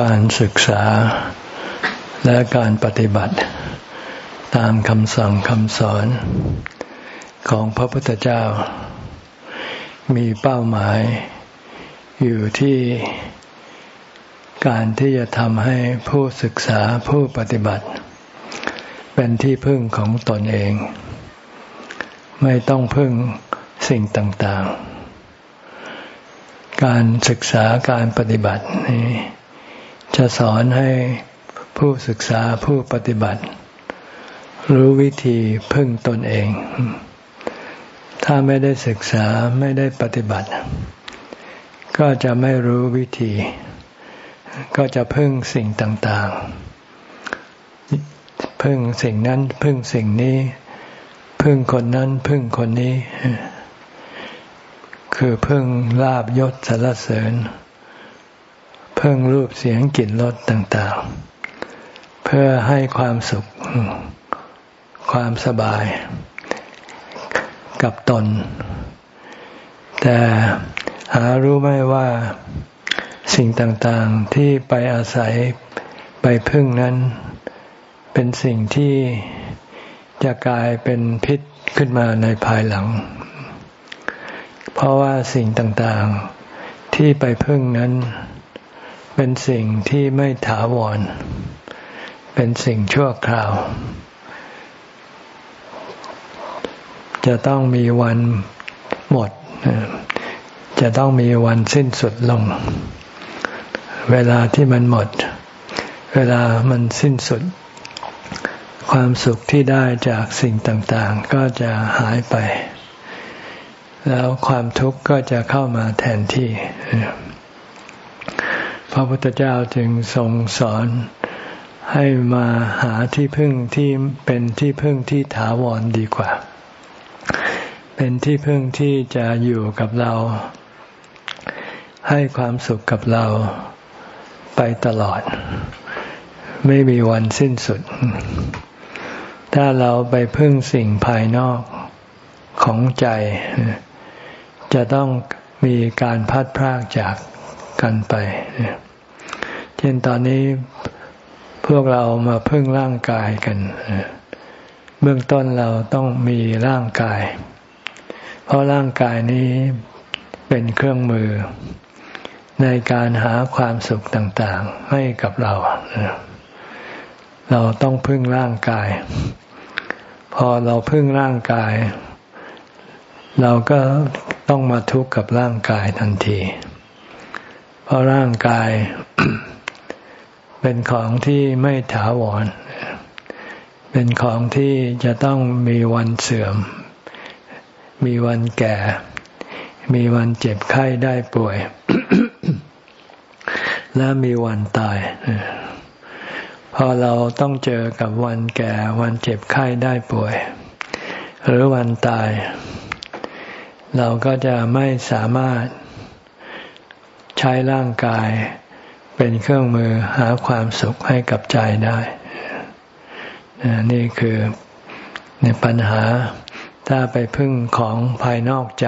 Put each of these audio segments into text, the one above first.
การศึกษาและการปฏิบัติ ตามคำสั่งคำสอนของพระพุทธเจ้า มีเป้าหมายอยู่ที่การที่จะทำให้ผู้ศึกษาผู้ปฏิบัติ เป็นที่พึ่งของตนเอง ไม่ต้องพึ่งสิ่งต่างๆ การศึกษาการปฏิบัตินี้ จะสอนให้ผู้ศึกษาผู้ปฏิบัติ รู้วิธีพึ่งตนเอง ถ้าไม่ได้ศึกษาไม่ได้ปฏิบัติ ก็จะไม่รู้วิธี ก็จะพึ่งสิ่งต่างๆ พึ่งสิ่งนั้นพึ่งสิ่งนี้ พึ่งคนนั้นพึ่งคนนี้ คือพึ่งลาบยศสรรเสริญ พิ่งรูปเสียงกลิ่นรสต่างๆ เพื่อให้ความสุข ความสบาย กับตน แต่หารู้ไหมว่าสิ่งต่างๆที่ไปอาศัยไปพึ่งนั้น เป็นสิ่งที่จะกลายเป็นพิษขึ้นมาในภายหลัง เพราะว่าสิ่งต่างๆที่ไปพึ่งนั้น เป็นสิ่งที่ไม่ถาวร เป็นสิ่งชั่วคราว จะต้องมีวันหมด จะต้องมีวันสิ้นสุดลง เวลาที่มันหมด เวลามันสิ้นสุด ความสุขที่ได้จากสิ่งต่างๆ ก็จะหายไป แล้วความทุกข์ก็จะเข้ามาแทนที่ พระพุทธเจ้าจึงทรงสอนให้มาหาที่พึ่งที่เป็นที่พึ่งที่ถาวรดีกว่า เป็นที่พึ่งที่จะอยู่กับเรา ให้ความสุขกับเราไปตลอด ไม่มีวันสิ้นสุด ถ้าเราไปพึ่งสิ่งภายนอกของใจ จะต้องมีการพัดพรากจาก กันไป เช่นตอนนี้พวกเรามาพึ่งร่างกายกัน เบื้องต้นเราต้องมีร่างกาย เพราะร่างกายนี้เป็นเครื่องมือ ในการหาความสุขต่างๆ ให้กับเรา เราต้องพึ่งร่างกาย พอเราพึ่งร่างกาย เราก็ต้องมาทุกข์กับร่างกายทันที ราะร่างกาย เป็นของที่ไม่ถาวร เป็นของที่จะต้องมีวันเสื่อม มีวันแก่ มีวันเจ็บไข้ได้ป่วย และมีวันตายพอเราต้องเจอกับวันแก่วันเจ็บไข้ได้ป่วย หรือวันตาย เราก็จะไม่สามารถ ใช้ร่างกายเป็นเครื่องมือหาความสุขให้กับใจได้นี่คือในปัญหาถ้าไปพึ่งของภายนอกใจ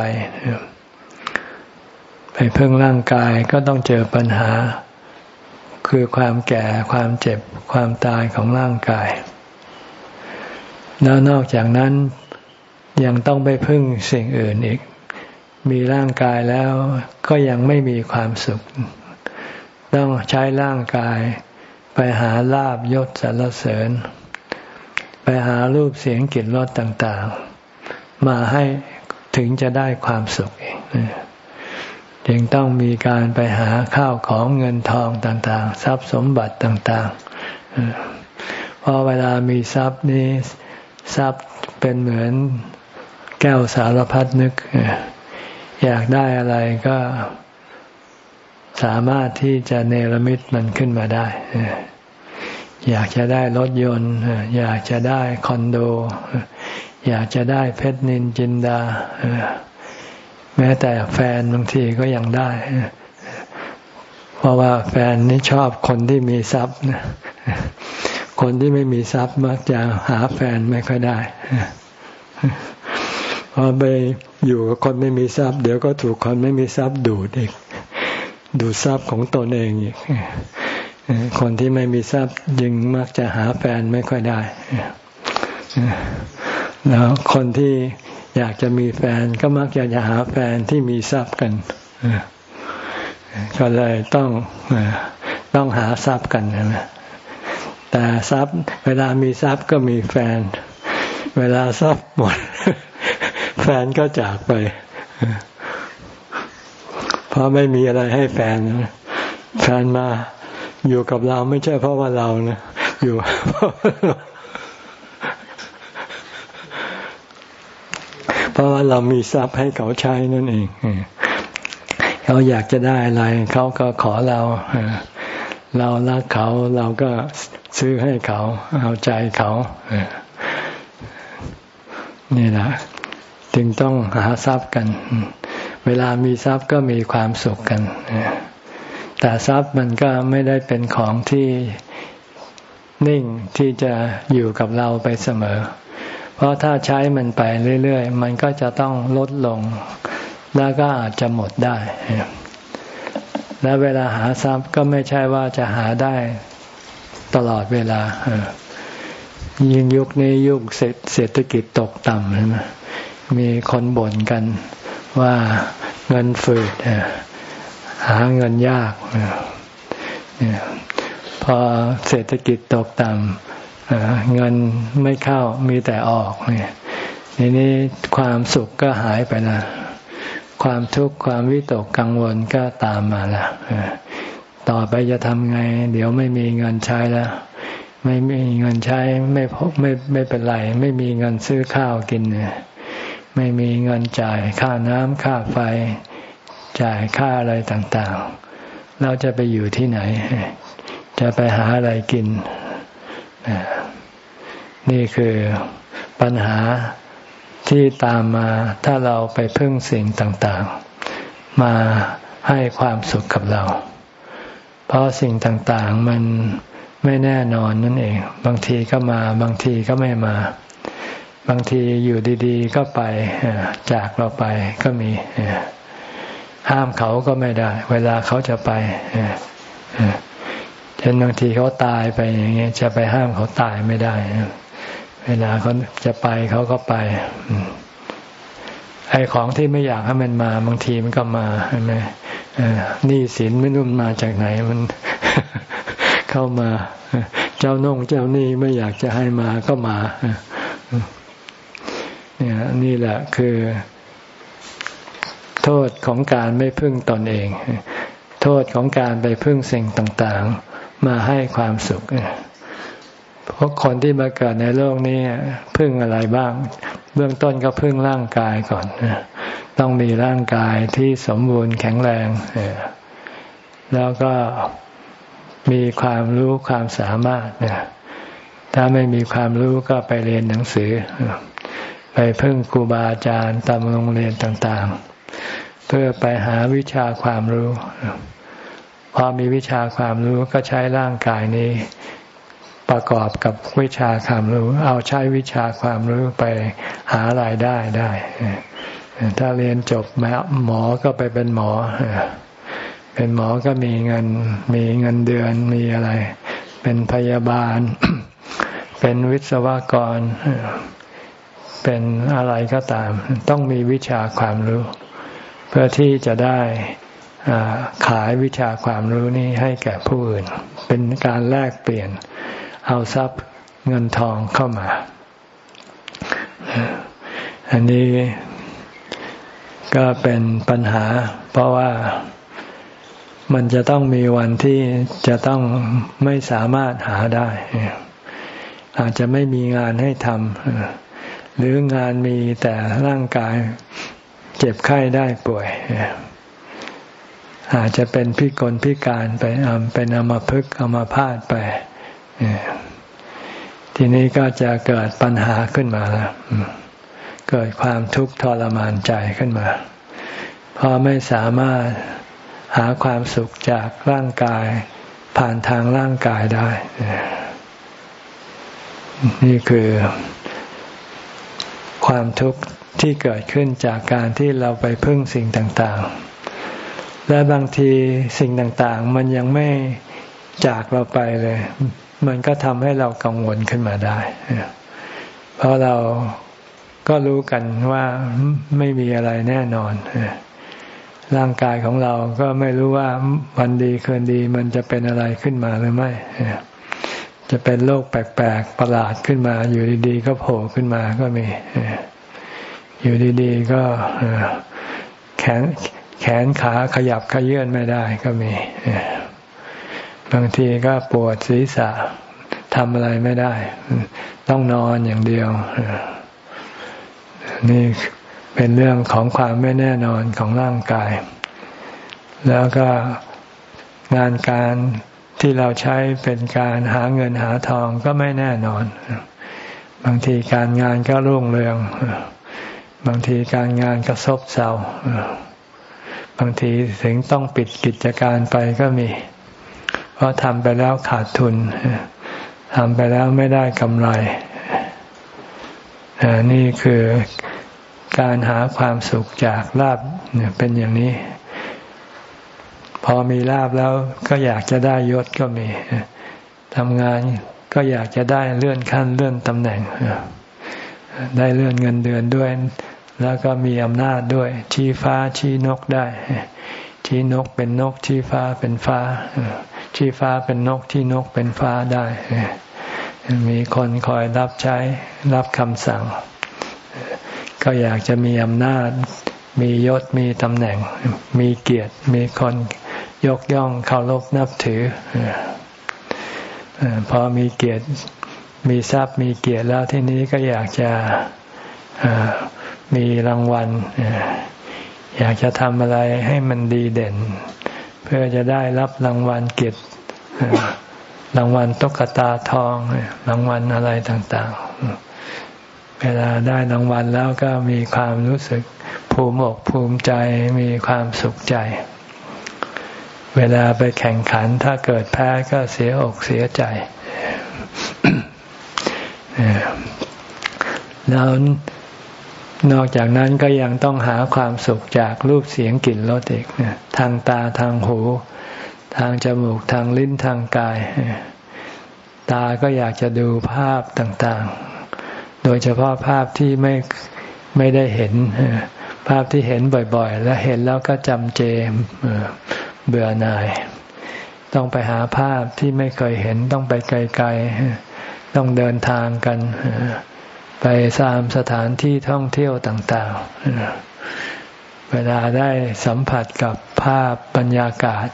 ไปพึ่งร่างกายก็ต้องเจอปัญหา คือความแก่ความเจ็บความตายของร่างกาย แล้วนอกจากนั้นยังต้องไปพึ่งสิ่งอื่นอีก มีร่างกายแล้วก็ยังไม่มีความสุข ต้องใช้ร่างกายไปหาลาบยศสรรเสริญ ไปหารูปเสียงกลิ่นรสต่างๆ มาให้ถึงจะได้ความสุขเองจึงต้องมีการไปหาข้าวของเงินทองต่างๆ ทรัพย์สมบัติต่างๆเพราะเวลามีทรัพย์นี้ทรัพย์เป็นเหมือนแก้วสารพัดนึก อยากได้อะไรก็สามารถที่จะเนรมิตมันขึ้นมาได้ อยากจะได้รถยนต์ อยากจะได้คอนโด อยากจะได้เพชรนินจินดา แม้แต่แฟนบางทีก็ยังได้ เพราะว่าแฟนนี่ชอบคนที่มีทรัพย์คนที่ไม่มีทรัพย์มักจะหาแฟนไม่ค่อยได้ พอไปอยู่กับคนไม่มีทรัพย์ เดี๋ยวก็ถูกคนไม่มีทรัพย์ดูดอีก ดูทรัพย์ของตนเองอีกคนที่ไม่มีทรัพย์ยึงมักจะหาแฟนไม่ค่อยได้แล้วคนที่อยากจะมีแฟนก็มักจะจะหาแฟนที่มีทรัพย์กันก็เลยต้องต้องหาทรัพย์กันนะแต่ทรัพย์ เวลามีทรัพย์ก็มีแฟน เวลาทรัพย์หมด แฟนก็จากไป เพราะไม่มีอะไรให้แฟน แฟนมาอยู่กับเราไม่ใช่เพราะว่าเรานะอยู่เพราะว่าเรามีทรัพย์ให้เขาใช้นั่นเองเขาอยากจะได้อะไร เขาก็ขอเราเรารักเขาเราก็ซื้อให้เขา เอาใจเขานี่แหละ จึงต้องหาทรัพย์กัน เวลามีทรัพย์ก็มีความสุขกัน แต่ทรัพย์มันก็ไม่ได้เป็นของที่นิ่งที่จะอยู่กับเราไปเสมอ เพราะถ้าใช้มันไปเรื่อยๆ มันก็จะต้องลดลง แล้วก็อาจจะหมดได้ และเวลาหาทรัพย์ก็ไม่ใช่ว่าจะหาได้ตลอดเวลา ยิ่งยุคนี้ยุคเศรษฐกิจตกต่ำใช่ไหม มีคนบ่นกันว่าเงินฝืดหาเงินยากพอเศรษฐกิจตกต่ำเงินไม่เข้ามีแต่ออกเนี่ยทีนี้ความสุขก็หายไปล้วความทุกข์ความวิตกกังวลก็ตามมาล้วต่อไปจะทำไง เดี๋ยวไม่มีเงินใช้แล้วไม่มีเงินใช้ไม่พไม่ไม่เป็นไร ไม่มีเงินซื้อข้าวกินเนี่ย ไม่มีเงินจ่ายค่าน้ำค่าไฟ จ่ายค่าอะไรต่างๆ เราจะไปอยู่ที่ไหน จะไปหาอะไรกิน นี่คือปัญหาที่ตามมาถ้าเราไปพึ่งสิ่งต่างๆ มาให้ความสุขกับเรา เพราะสิ่งต่างๆมันไม่แน่นอนนั่นเอง บางทีก็มา บางทีก็ไม่มา บางทีอยู่ดีๆ ก็ไปจากเราไปก็มี ห้ามเขาก็ไม่ได้ เวลาเขาจะไปเช่นบางทีเขาตายไปอย่างเงี้ยจะไปห้ามเขาตายไม่ได้ เวลาเขาจะไปเขาก็ไปไอ้ของที่ไม่อยากให้มันมา บางทีมันก็มาใช่ไหมนี่สินไม่นุ่มมาจากไหนมันเข้ามา เจ้านงเจ้านี่ไม่อยากจะให้มาก็มา เนี่ยนี่แหละคือ โทษของการไม่พึ่งตนเอง โทษของการไปพึ่งสิ่งต่างๆ มาให้ความสุขเพราะคนที่มาเกิดในโลกนี้พึ่งอะไรบ้าง เบื้องต้นก็พึ่งร่างกายก่อนต้องมีร่างกายที่สมบูรณ์แข็งแรงแล้วก็มีความรู้ความสามารถถ้าไม่มีความรู้ก็ไปเรียนหนังสือ ไปพึ่งครูบาอาจารย์ตามโรงเรียนต่างๆ เพื่อไปหาวิชาความรู้ พอมีวิชาความรู้ก็ใช้ร่างกายนี้ ประกอบกับวิชาความรู้ เอาใช้วิชาความรู้ไปหารายได้ได้ ถ้าเรียนจบหมอก็ไปเป็นหมอ เป็นหมอก็มีเงิน มีเงินเดือนมีอะไร เป็นพยาบาล เป็นวิศวกร เป็นอะไรก็ตาม ต้องมีวิชาความรู้ เพื่อที่จะได้ขายวิชาความรู้นี้ให้แก่ผู้อื่น เป็นการแลกเปลี่ยน เอาทรัพย์เงินทองเข้ามา อันนี้ก็เป็นปัญหา เพราะว่ามันจะต้องมีวันที่จะต้องไม่สามารถหาได้ อาจจะไม่มีงานให้ทำ หรืองานมีแต่ร่างกายเจ็บไข้ได้ป่วย อาจจะเป็นพิกลพิการไปเป็นอมพึกอมพาตไป ทีนี้ก็จะเกิดปัญหาขึ้นมาแล้วเกิดความทุกข์ทรมานใจขึ้นมา เพราะไม่สามารถหาความสุขจากร่างกายผ่านทางร่างกายได้ นี่คือ ความทุกข์ที่เกิดขึ้นจากการที่เราไปพึ่งสิ่งต่างๆ และบางทีสิ่งต่างๆ มันยังไม่จากเราไปเลย มันก็ทำให้เรากังวลขึ้นมาได้ เพราะเราก็รู้กันว่าไม่มีอะไรแน่นอน ร่างกายของเราก็ไม่รู้ว่าวันดีคืนดีมันจะเป็นอะไรขึ้นมาหรือไม่ จะเป็นโรคแปลกๆประหลาดขึ้นมา อยู่ดีๆ ก็โผล่ขึ้นมาก็มี อยู่ดีๆ ก็แขนแขนขาขยับขยื่นไม่ได้ก็มี บางทีก็ปวดศีรษะทำอะไรไม่ได้ ต้องนอนอย่างเดียว นี่เป็นเรื่องของความไม่แน่นอนของร่างกาย แล้วก็งานการ ที่เราใช้เป็นการหาเงินหาทองก็ไม่แน่นอน บางทีการงานก็รุ่งเรือง บางทีการงานก็ซบเซาบางทีถึงต้องปิดกิจการไปก็มี เพราะทำไปแล้วขาดทุนทำไปแล้วไม่ได้กำไร นี่คือการหาความสุขจากลาบเป็นอย่างนี้ พอมีลาบแล้วก็อยากจะได้ยศก็มีทำงานก็อยากจะได้เลื่อนขั้นเลื่อนตำแหน่ง ได้เลื่อนเงินเดือนด้วย แล้วก็มีอำนาจด้วย ชี้ฟ้าชี้นกได้ ชี้นกเป็นนก ชี้ฟ้าเป็นฟ้า ชี้ฟ้าเป็นนกที่นกเป็นฟ้าได้ มีคนคอยรับใช้รับคำสั่ง ก็อยากจะมีอำนาจ มียศมีตำแหน่ง มีเกียรติมีคน ยกย่องเคารพนับถือพอมีเกียรติมีทรัพย์มีเกียรติแล้วที่นี้ก็อยากจะมีรางวัล อยากจะทำอะไรให้มันดีเด่น เพื่อจะได้รับรางวัลเกียรติรางวัลตุ๊กตาทองรางวัลอะไรต่าง ๆ เวลาได้รางวัลแล้วก็มีความรู้สึกภูมิอกภูมิใจมีความสุขใจ เวลาไปแข่งขันถ้าเกิดแพ้ก็เสียอกเสียใจแล้วนอกจากนั้นก็ยังต้องหาความสุขจากรูปเสียงกลิ่นรสอีกทางตาทางหู ทางจมูกทางลิ้นทางกาย ตาก็อยากจะดูภาพต่างๆ โดยเฉพาะภาพที่ไม่ไม่ได้เห็น ภาพที่เห็นบ่อยๆ แล้วเห็นแล้วก็จำเจม เบื่อหน่าย ต้องไปหาภาพที่ไม่เคยเห็นต้องไปไกลๆ ต้องเดินทางกัน ไปสามสถานที่ท่องเที่ยวต่างๆ เวลาได้สัมผัสกับภาพบรรยากาศ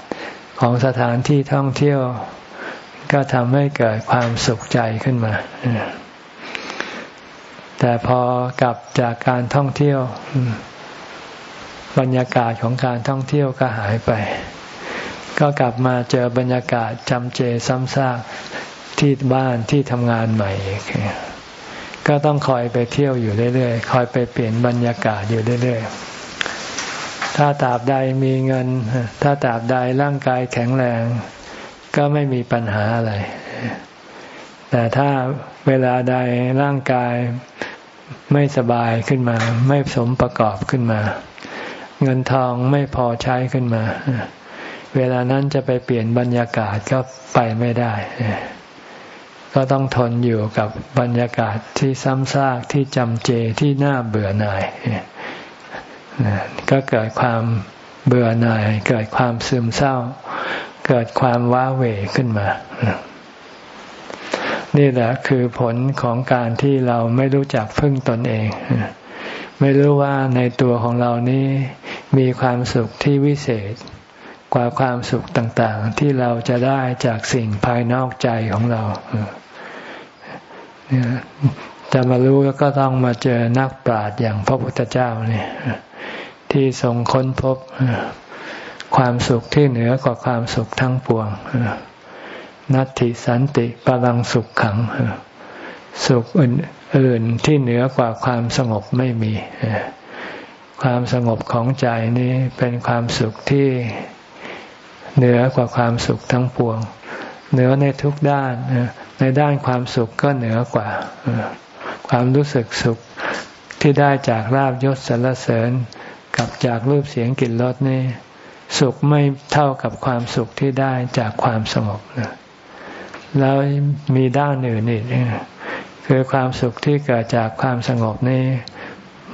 ของสถานที่ท่องเที่ยว ก็ทำให้เกิดความสุขใจขึ้นมา แต่พอกลับจากการท่องเที่ยวบรรยากาศของการท่องเที่ยวก็หายไป ก็กลับมาเจอบรรยากาศจำเจซ้ำซากที่บ้านที่ทำงานใหม่ก็ต้องคอยไปเที่ยวอยู่เรื่อยๆ คอยไปเปลี่ยนบรรยากาศอยู่เรื่อยๆ ถ้าตราบใดมีเงิน ถ้าตราบใดร่างกายแข็งแรง ก็ไม่มีปัญหาอะไร แต่ถ้าเวลาใดร่างกายไม่สบายขึ้นมา ไม่สมประกอบขึ้นมา เงินทองไม่พอใช้ขึ้นมา เวลานั้นจะไปเปลี่ยนบรรยากาศก็ไปไม่ได้ ก็ต้องทนอยู่กับบรรยากาศที่ซ้ำซากที่จำเจที่น่าเบื่อหน่ายก็เกิดความเบื่อหน่าย เกิดความซึมเศร้า เกิดความว้าเหวขึ้นมา นี่แหละคือผลของการที่เราไม่รู้จักพึ่งตนเอง ไม่รู้ว่าในตัวของเรานี้มีความสุขที่วิเศษ กว่าความสุขต่างๆ ที่เราจะได้จากสิ่งภายนอกใจของเราจะมารู้ก็ต้องมาเจอนักปราชญ์อย่างพระพุทธเจ้าเนี่ยที่ทรงค้นพบความสุขที่เหนือกว่าความสุขทั้งปวงนัตติสันติปรังสุขขังสุขอื่นๆที่เหนือกว่าความสงบไม่มี ความสงบของใจนี้เป็นความสุขที่ เหนือกว่าความสุขทั้งปวง เหนือในทุกด้านในด้านความสุขก็เหนือกว่า ความรู้สึกสุขที่ได้จากลาบยศสรรเสริญกับจากรูปเสียงกลิ่นรสนี่สุขไม่เท่ากับความสุขที่ได้จากความสงบนะแล้วมีด้านอื่นอีกคือความสุขที่เกิดจากความสงบนี้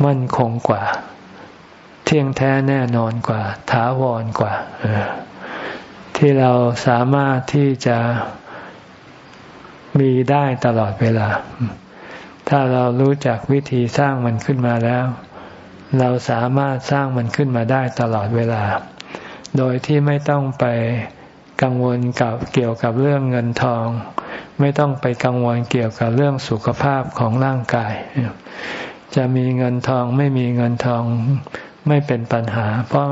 มั่นคงกว่า เที่ยงแท้แน่นอนกว่า ถาวรกว่า ที่เราสามารถที่จะมีได้ตลอดเวลา ถ้าเรารู้จักวิธีสร้างมันขึ้นมาแล้ว เราสามารถสร้างมันขึ้นมาได้ตลอดเวลา โดยที่ไม่ต้องไปกังวลกับเกี่ยวกับเรื่องเงินทอง ไม่ต้องไปกังวลเกี่ยวกับเรื่องสุขภาพของร่างกาย จะมีเงินทองไม่มีเงินทองไม่เป็นปัญหา เพราะ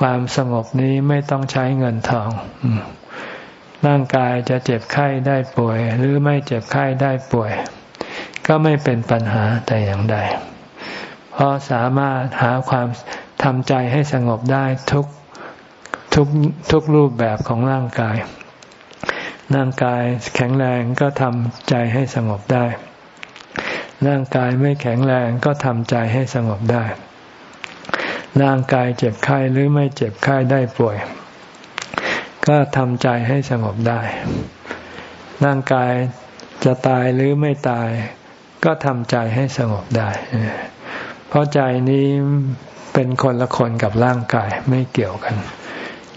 ความสงบนี้ไม่ต้องใช้เงินทอง ร่างกายจะเจ็บไข้ได้ป่วย หรือไม่เจ็บไข้ได้ป่วย ก็ไม่เป็นปัญหาแต่อย่างใด เพราะสามารถหาความทำใจให้สงบได้ทุกทุกทุกรูปแบบของร่างกาย ร่างกายแข็งแรงก็ทำใจให้สงบได้ ร่างกายไม่แข็งแรงก็ทำใจให้สงบได้ ร่างกายเจ็บไข้หรือไม่เจ็บไข้ได้ป่วย ก็ทำใจให้สงบได้ ร่างกายจะตายหรือไม่ตาย ก็ทำใจให้สงบได้ เพราะใจนี้เป็นคนละคนกับร่างกายไม่เกี่ยวกัน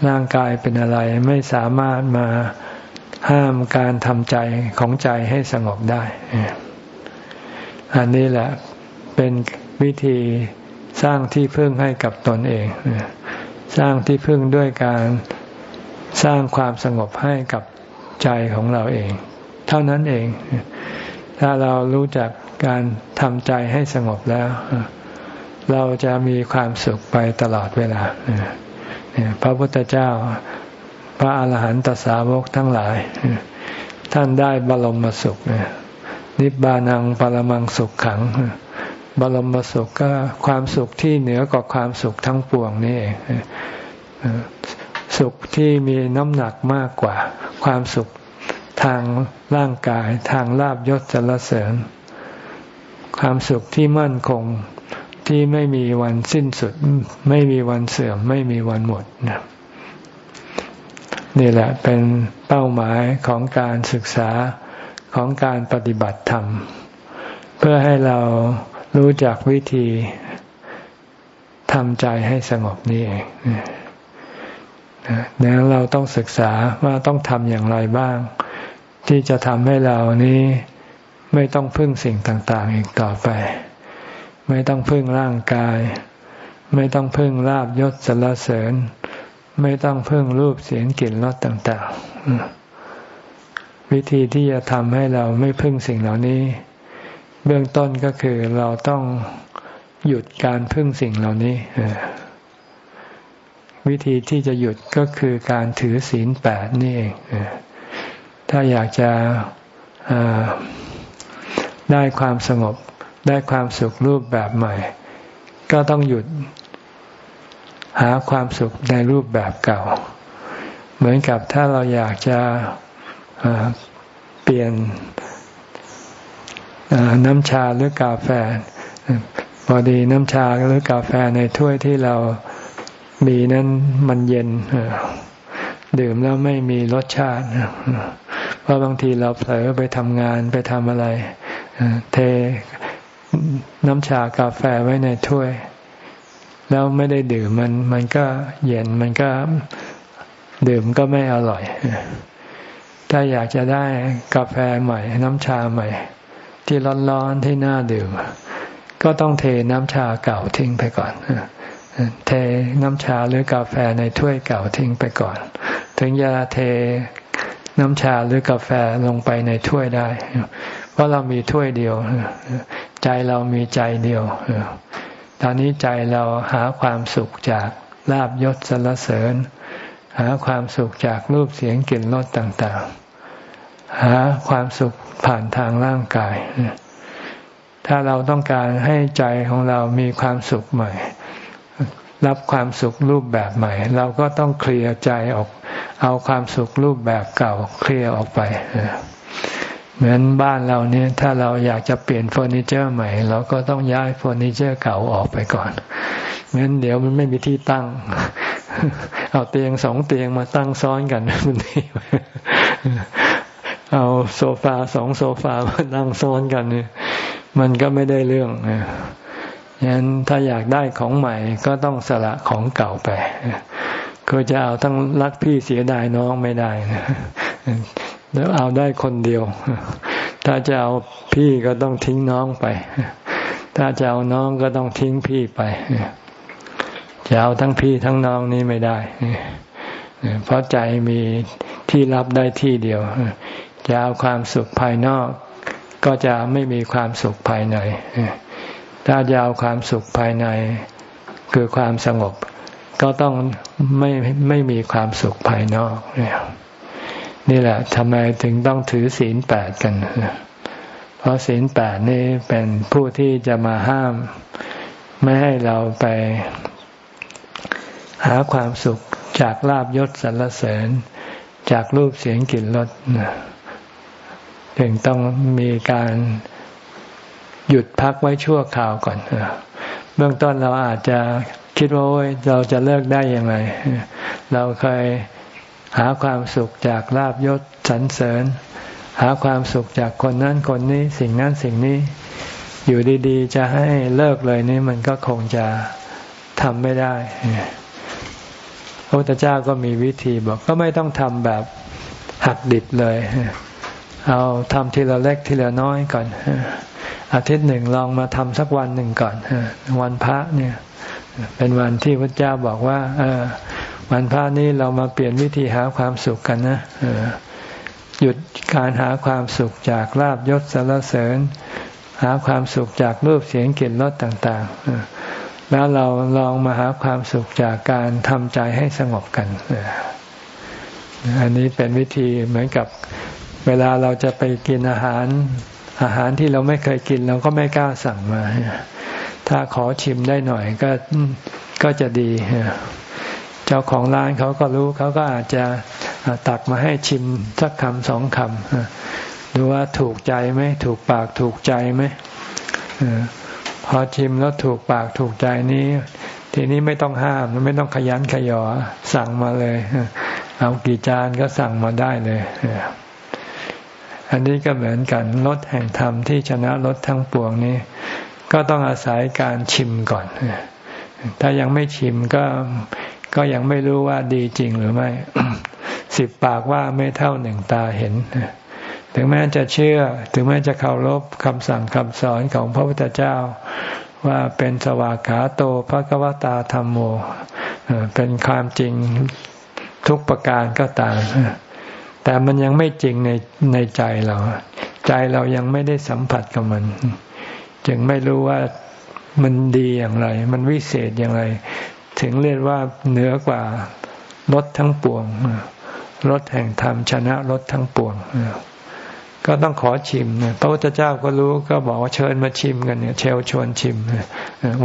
ร่างกายเป็นอะไรไม่สามารถมาห้ามการทำใจของใจให้สงบได้ อันนี้แหละเป็นวิธี สร้างที่พึ่งให้กับตนเอง สร้างที่พึ่งด้วยการสร้างความสงบให้กับใจของเราเอง เท่านั้นเอง ถ้าเรารู้จักการทำใจให้สงบแล้ว เราจะมีความสุขไปตลอดเวลาพระพุทธเจ้า พระอาหารหันตสาวกทั้งหลาย ท่านได้บรมสุขนิบานังปรมังสุขขัง บรมสุขก็ความสุขที่เหนือกว่าความสุขทั้งปวงนี่เองสุขที่มีน้ำหนักมากกว่า ความสุขทางร่างกายทางลาบยศสรรเสริญ ความสุขที่มั่นคงที่ไม่มีวันสิ้นสุด ไม่มีวันเสื่อม ไม่มีวันหมดนะนี่แหละเป็นเป้าหมายของการศึกษาของการปฏิบัติธรรม เพื่อให้เรา รู้จักวิธีทำใจให้สงบนี่เองดังนั้นเราต้องศึกษาว่าต้องทำอย่างไรบ้าง ที่จะทำให้เรานี้ไม่ต้องพึ่งสิ่งต่าง ๆ อีกต่อไป ไม่ต้องพึ่งร่างกาย ไม่ต้องพึ่งลาบยศสรรเสริญ ไม่ต้องพึ่งรูปเสียงกลิ่นรสต่าง ๆ วิธีที่จะทำให้เราไม่พึ่งสิ่งเหล่านี้ เบื้องต้นก็คือเราต้องหยุดการพึ่งสิ่งเหล่านี้วิธีที่จะหยุดก็คือการถือศีลแปดนี่เองถ้าอยากจะได้ความสงบ ได้ความสุขรูปแบบใหม่ ก็ต้องหยุดหาความสุขในรูปแบบเก่า เหมือนกับถ้าเราอยากจะเปลี่ยน น้ำชาหรือกาแฟพอดีน้ำชาหรือกาแฟในถ้วยที่เรามีนั้นมันเย็นดื่มแล้วไม่มีรสชาติเพราะบางทีเราเผลอไปทำงานไปทำอะไรเทน้ำชากาแฟไว้ในถ้วย แล้วไม่ได้ดื่มมัน มันก็เย็นมันก็ดื่มก็ไม่อร่อย ถ้าอยากจะได้กาแฟใหม่ น้ำชาใหม่ ที่ร้อนๆที่น่าดื่ม ก็ต้องเทน้ำชาเก่าทิ้งไปก่อนเทน้ำชาหรือกาแฟในถ้วยเก่าทิ้งไปก่อน ถึงจะเทน้ำชาหรือกาแฟลงไปในถ้วยได้ เพราะเรามีถ้วยเดียว ใจเรามีใจเดียว ตอนนี้ใจเราหาความสุขจากลาบยศสรรเสริญ หาความสุขจากรูปเสียงกลิ่นรสต่างๆ หาความสุขผ่านทางร่างกาย ถ้าเราต้องการให้ใจของเรามีความสุขใหม่ รับความสุขรูปแบบใหม่ เราก็ต้องเคลียร์ใจออก เอาความสุขรูปแบบเก่าเคลียร์ออกไปเหมือนบ้านเราเนี่ย ถ้าเราอยากจะเปลี่ยนเฟอร์นิเจอร์ใหม่ เราก็ต้องย้ายเฟอร์นิเจอร์เก่าออกไปก่อนเหมือนเดี๋ยวมันไม่มีที่ตั้ง เอาเตียงสองเตียงมาตั้งซ้อนกันมันดี เอาโซฟาสองโซฟามาตั้งซ้อนกันเนี่ยมันก็ไม่ได้เรื่องฉะนั้นถ้าอยากได้ของใหม่ก็ต้องสละของเก่าไปก็จะเอาทั้งรักพี่เสียดายน้องไม่ได้นะแล้วเอาได้คนเดียว ถ้าจะเอาพี่ก็ต้องทิ้งน้องไป ถ้าจะเอาน้องก็ต้องทิ้งพี่ไป จะเอาทั้งพี่ทั้งน้องนี้ไม่ได้ เพราะใจมีที่รับได้ที่เดียว จะเอาความสุขภายนอก ก็จะไม่มีความสุขภายใน ถ้าจะเอาความสุขภายใน คือความสงบ ก็ต้องไม่ไม่มีความสุขภายนอกเนี่ยนี่แหละทำไมถึงต้องถือศีลแปดกัน เพราะศีลแปดนี่เป็นผู้ที่จะมาห้าม ไม่ให้เราไป หาความสุขจากลาบยศสรรเสริญจากรูปเสียงกลิ่นรส ถึงต้องมีการหยุดพักไว้ชั่วคราวก่อน เบื้องต้นเราอาจจะคิดว่าโอ้ยเราจะเลิกได้ยังไง เราเคยหาความสุขจากลาบยศสรรเสริญ หาความสุขจากคนนั้นคนนี้ สิ่งนั้นสิ่งนี้ อยู่ดีๆ จะให้เลิกเลยนี่มันก็คงจะทำไม่ได้พระพุทธเจ้าก็มีวิธีบอกก็ไม่ต้องทำแบบหักดิบเลย เอาทำทีละเล็กทีละน้อยก่อนอาทิตย์หนึ่งลองมาทำสักวันหนึ่งก่อนวันพระเนี่ย เป็นวันที่พระเจ้าบอกว่าเออวันพระนี้เรามาเปลี่ยนวิธีหาความสุขกันนะหยุดการหาความสุขจากลาบยศสารเสริญ หาความสุขจากรูปเสียงกลิ่นรสต่าง ๆ แล้วเราลองมาหาความสุขจากการทำใจให้สงบกันอันนี้เป็นวิธีเหมือนกับ เวลาเราจะไปกินอาหาร อาหารที่เราไม่เคยกินเราก็ไม่กล้าสั่งมา ถ้าขอชิมได้หน่อยก็ก็จะดี เจ้าของร้านเขาก็รู้เขาก็อาจจะตักมาให้ชิมสักคำสองคำดูว่าถูกใจไหมถูกปากถูกใจไหมพอชิมแล้วถูกปากถูกใจนี้ ทีนี้ไม่ต้องห้าม ไม่ต้องขยันขยอสั่งมาเลย เอากี่จานก็สั่งมาได้เลย อันนี้ก็เหมือนกันรสแห่งธรรมที่ชนะรสทั้งปวงนี้ ก็ต้องอาศัยการชิมก่อน ถ้ายังไม่ชิมก็ก็ยังไม่รู้ว่าดีจริงหรือไม่สิบปากว่าไม่เท่าหนึ่งตาเห็น ถึงแม้จะเชื่อ ถึงแม้จะเคารพคำสั่งคำสอนของพระพุทธเจ้าว่าเป็นสวากขาโตพระกวตาธรรมโม เป็นความจริงทุกประการก็ตาม แต่มันยังไม่จริงในในใจเรา ใจเรายังไม่ได้สัมผัสกับมัน จึงไม่รู้ว่ามันดีอย่างไร มันวิเศษอย่างไร ถึงเรียกว่าเหนือกว่ารถทั้งปวงรถแห่งธรรมชนะรถทั้งปวงก็ต้องขอชิมพระพุทธเจ้าก็รู้ก็บอกว่าเชิญมาชิมกันเนี่ยเชลชวนชิม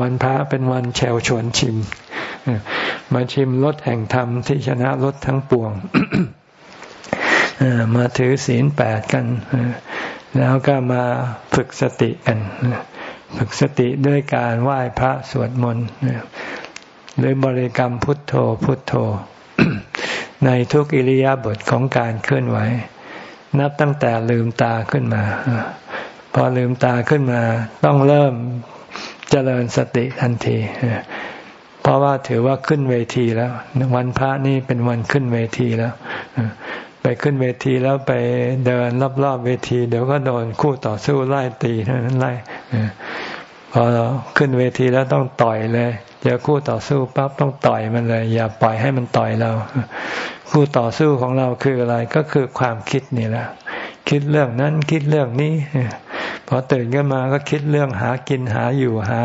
วันพระเป็นวันเชลชวนชิมมาชิมรถแห่งธรรมที่ชนะรถทั้งปวง มาถือศีลแปดกัน แล้วก็มาฝึกสติกัน ฝึกสติด้วยการไหว้พระสวดมนต์หรือบริกรรมพุทโธพุทโธ ในทุกอิริยาบถของการเคลื่อนไหว นับตั้งแต่ลืมตาขึ้นมา พอลืมตาขึ้นมาต้องเริ่มเจริญสติทันทีเพราะว่าถือว่าขึ้นเวทีแล้ว วันพระนี่เป็นวันขึ้นเวทีแล้ว ไปขึ้นเวทีแล้วไปเดินรอบๆเวที เดี๋ยวก็โดนคู่ต่อสู้ไล่ตีนั้นไล่พอขึ้นเวทีแล้วต้องต่อยเลยเจอคู่ต่อสู้ปั๊บต้องต่อยมันเลย อย่าปล่อยให้มันต่อยเรา คู่ต่อสู้ของเราคืออะไรก็คือความคิดนี่แหละ คิดเรื่องนั้นคิดเรื่องนี้พอตื่นขึ้นมาก็คิดเรื่องหากินหาอยู่หา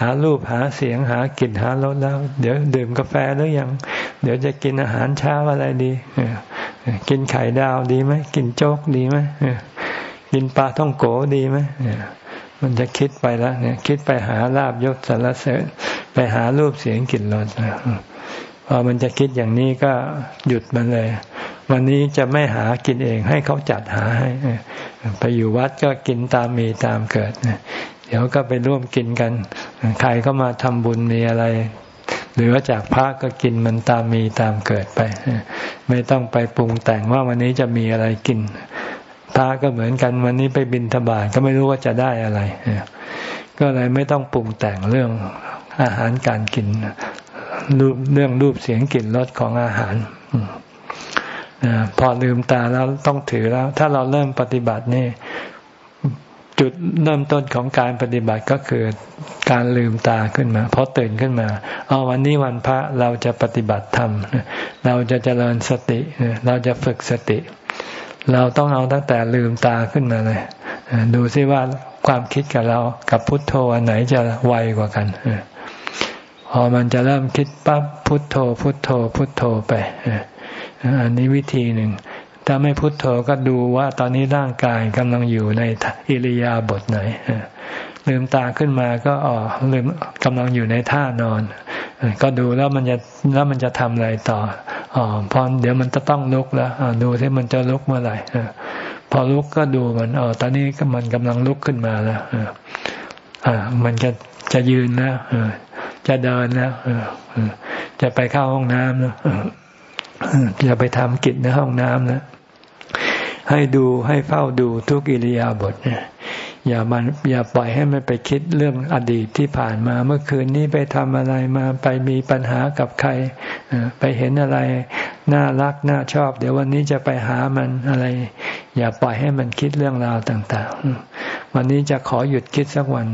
หารูปหาเสียงหากินหารสแล้ว เดี๋ยวดื่มกาแฟหรือยัง เดี๋ยวจะกินอาหารเช้าอะไรดีกินไข่ดาวดีไหมกินโจ๊กดีไหมกินปลาท่องโกดีไหมมันจะคิดไปแล้วเนี่ย คิดไปหาลาบยศสารเสริญไปหารูปเสียงกลิ่นรส พอมันจะคิดอย่างนี้ก็หยุดมันเลย วันนี้จะไม่หากินเองให้เขาจัดหาให้ไปอยู่วัดก็กินตามมีตามเกิดเดี๋ยวก็ไปร่วมกินกัน ใครก็มาทำบุญมีอะไรหลือว่าจากพระก็กินมันตามมีตามเกิดไป ไม่ต้องไปปรุงแต่งว่าวันนี้จะมีอะไรกิน พระก็เหมือนกันวันนี้ไปบินทบาทก็ไม่รู้ว่าจะได้อะไร ก็เลยไม่ต้องปรุงแต่งเรื่องอาหารการกิน เรื่องรูปเสียงกลิ่นรสของอาหารพอลืมตาแล้วต้องถือแล้ว ถ้าเราเริ่มปฏิบัตินี่ จุดเริ่มต้นของการปฏิบัติก็คือการลืมตาขึ้นมาพอตื่นขึ้นมาเอาวันนี้วันพระเราจะปฏิบัติธรรมเราจะเจริญสติ เราจะฝึกสติ เราต้องเอาตั้งแต่ลืมตาขึ้นมาเลยดูซิว่าความคิดกับเรากับพุทโธอันไหนจะไวกว่ากัน พอมันจะเริ่มคิดปั๊บพุทโธ พุทโธ พุทโธไปอันนี้วิธีหนึ่ง ถ้าไม่พุทโธก็ดูว่าตอนนี้ร่างกายกำลังอยู่ในอิริยาบถไหนลืมตาขึ้นมาก็อ๋อลืมกำลังอยู่ในท่านอน ก็ดูแล้วมันจะแล้วมันจะทำอะไรต่ออ๋อพอเดี๋ยวมันจะต้องลุกแล้วดูที่มันจะลุกเมื่อไหร่พอลุกก็ดูมันอ๋อตอนนี้ก็มันกำลังลุกขึ้นมาแล้วอ่ามันจะจะยืนแล้ว จะเดินแล้วจะไปเข้าห้องน้ำแล้วจะไปทำกิจในห้องน้ำนะให้ดูให้เฝ้าดูทุกอิริยาบถเนี่ย อย่ามันอย่าปล่อยให้มันไปคิดเรื่องอดีตที่ผ่านมาเมื่อคืนนี้ไปทำอะไรมาไปมีปัญหากับใครไปเห็นอะไรน่ารักน่าชอบ เดี๋ยววันนี้จะไปหามันอะไร อย่าปล่อยให้มันคิดเรื่องราวต่าง ๆ วันนี้จะขอหยุดคิดสักวัน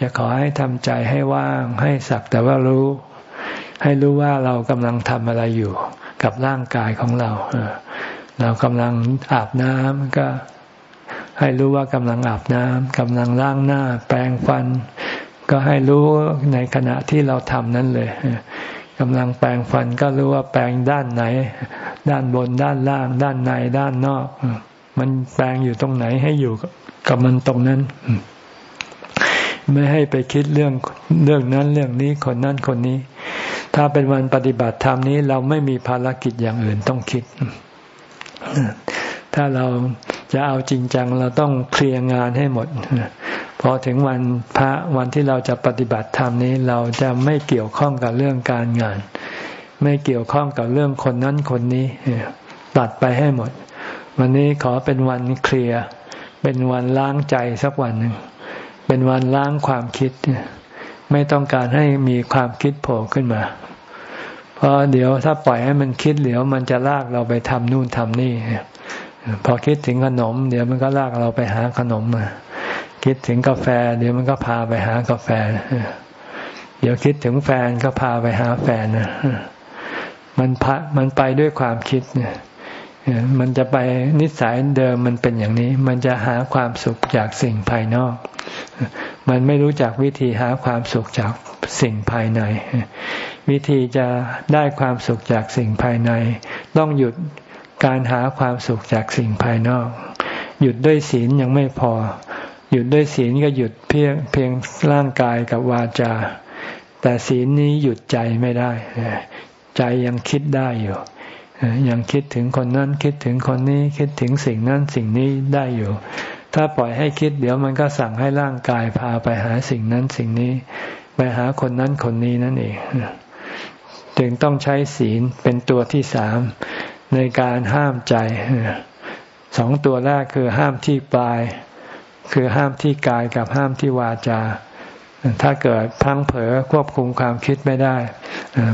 จะขอให้ทำใจให้ว่างให้สักแต่ว่ารู้ ให้รู้ว่าเรากำลังทำอะไรอยู่ กับร่างกายของเราเรากำลังอาบน้ำก็ ให้รู้ว่ากำลังอาบน้ำกำลังล้างหน้า แปรงฟัน ก็ให้รู้ในขณะที่เราทำนั้นเลยกำลังแปรงฟันก็รู้ว่าแปรงด้านไหน ด้านบนด้านล่าง ด้านในด้านนอก มันแปรงอยู่ตรงไหนให้อยู่กับมันตรงนั้น ไม่ให้ไปคิดเรื่องเรื่องนั้นเรื่องนี้คนนั้นคนนี้ ถ้าเป็นวันปฏิบัติธรรมนี้ เราไม่มีภารกิจอย่างอื่นต้องคิด ถ้าเรา จะเอาจริงจังเราต้องเคลียร์งานให้หมด พอถึงวันพระวันที่เราจะปฏิบัติธรรมนี้เราจะไม่เกี่ยวข้องกับเรื่องการงาน ไม่เกี่ยวข้องกับเรื่องคนนั้นคนนี้ตัดไปให้หมด วันนี้ขอเป็นวันเคลียร์เป็นวันล้างใจสักวันหนึ่งเป็นวันล้างความคิด ไม่ต้องการให้มีความคิดโผล่ขึ้นมา เพราะเดี๋ยวถ้าปล่อยให้มันคิดเดี๋ยวมันจะลากเราไปทำนู่นทำนี่ พอคิดถึงขนม เดี๋ยวมันก็ลากเราไปหาขนมมาคิดถึงกาแฟ เดี๋ยวมันก็พาไปหากาแฟ เดี๋ยวคิดถึงแฟนก็พาไปหาแฟนนะมันพะมันไปด้วยความคิดเนี่ยมันจะไปนิสัยเดิมมันเป็นอย่างนี้ มันจะหาความสุขจากสิ่งภายนอก มันไม่รู้จักวิธีหาความสุขจากสิ่งภายใน วิธีจะได้ความสุขจากสิ่งภายใน ต้องหยุด การหาความสุขจากสิ่งภายนอก หยุดด้วยศีลยังไม่พอ หยุดด้วยศีลก็หยุดเพียงเพียงร่างกายกับวาจา แต่ศีลนี้หยุดใจไม่ได้ ใจยังคิดได้อยู่ยังคิดถึงคนนั้นคิดถึงคนนี้คิดถึงสิ่งนั้นสิ่งนี้ได้อยู่ ถ้าปล่อยให้คิดเดี๋ยวมันก็สั่งให้ร่างกายพาไปหาสิ่งนั้นสิ่งนี้ ไปหาคนนั้นคนนี้นั่นเองจึงต้องใช้ศีลเป็นตัวที่สาม ในการห้ามใจสองตัวแรกคือห้ามที่ปลาย คือห้ามที่กายกับห้ามที่วาจา ถ้าเกิดพังเผลอควบคุมความคิดไม่ได้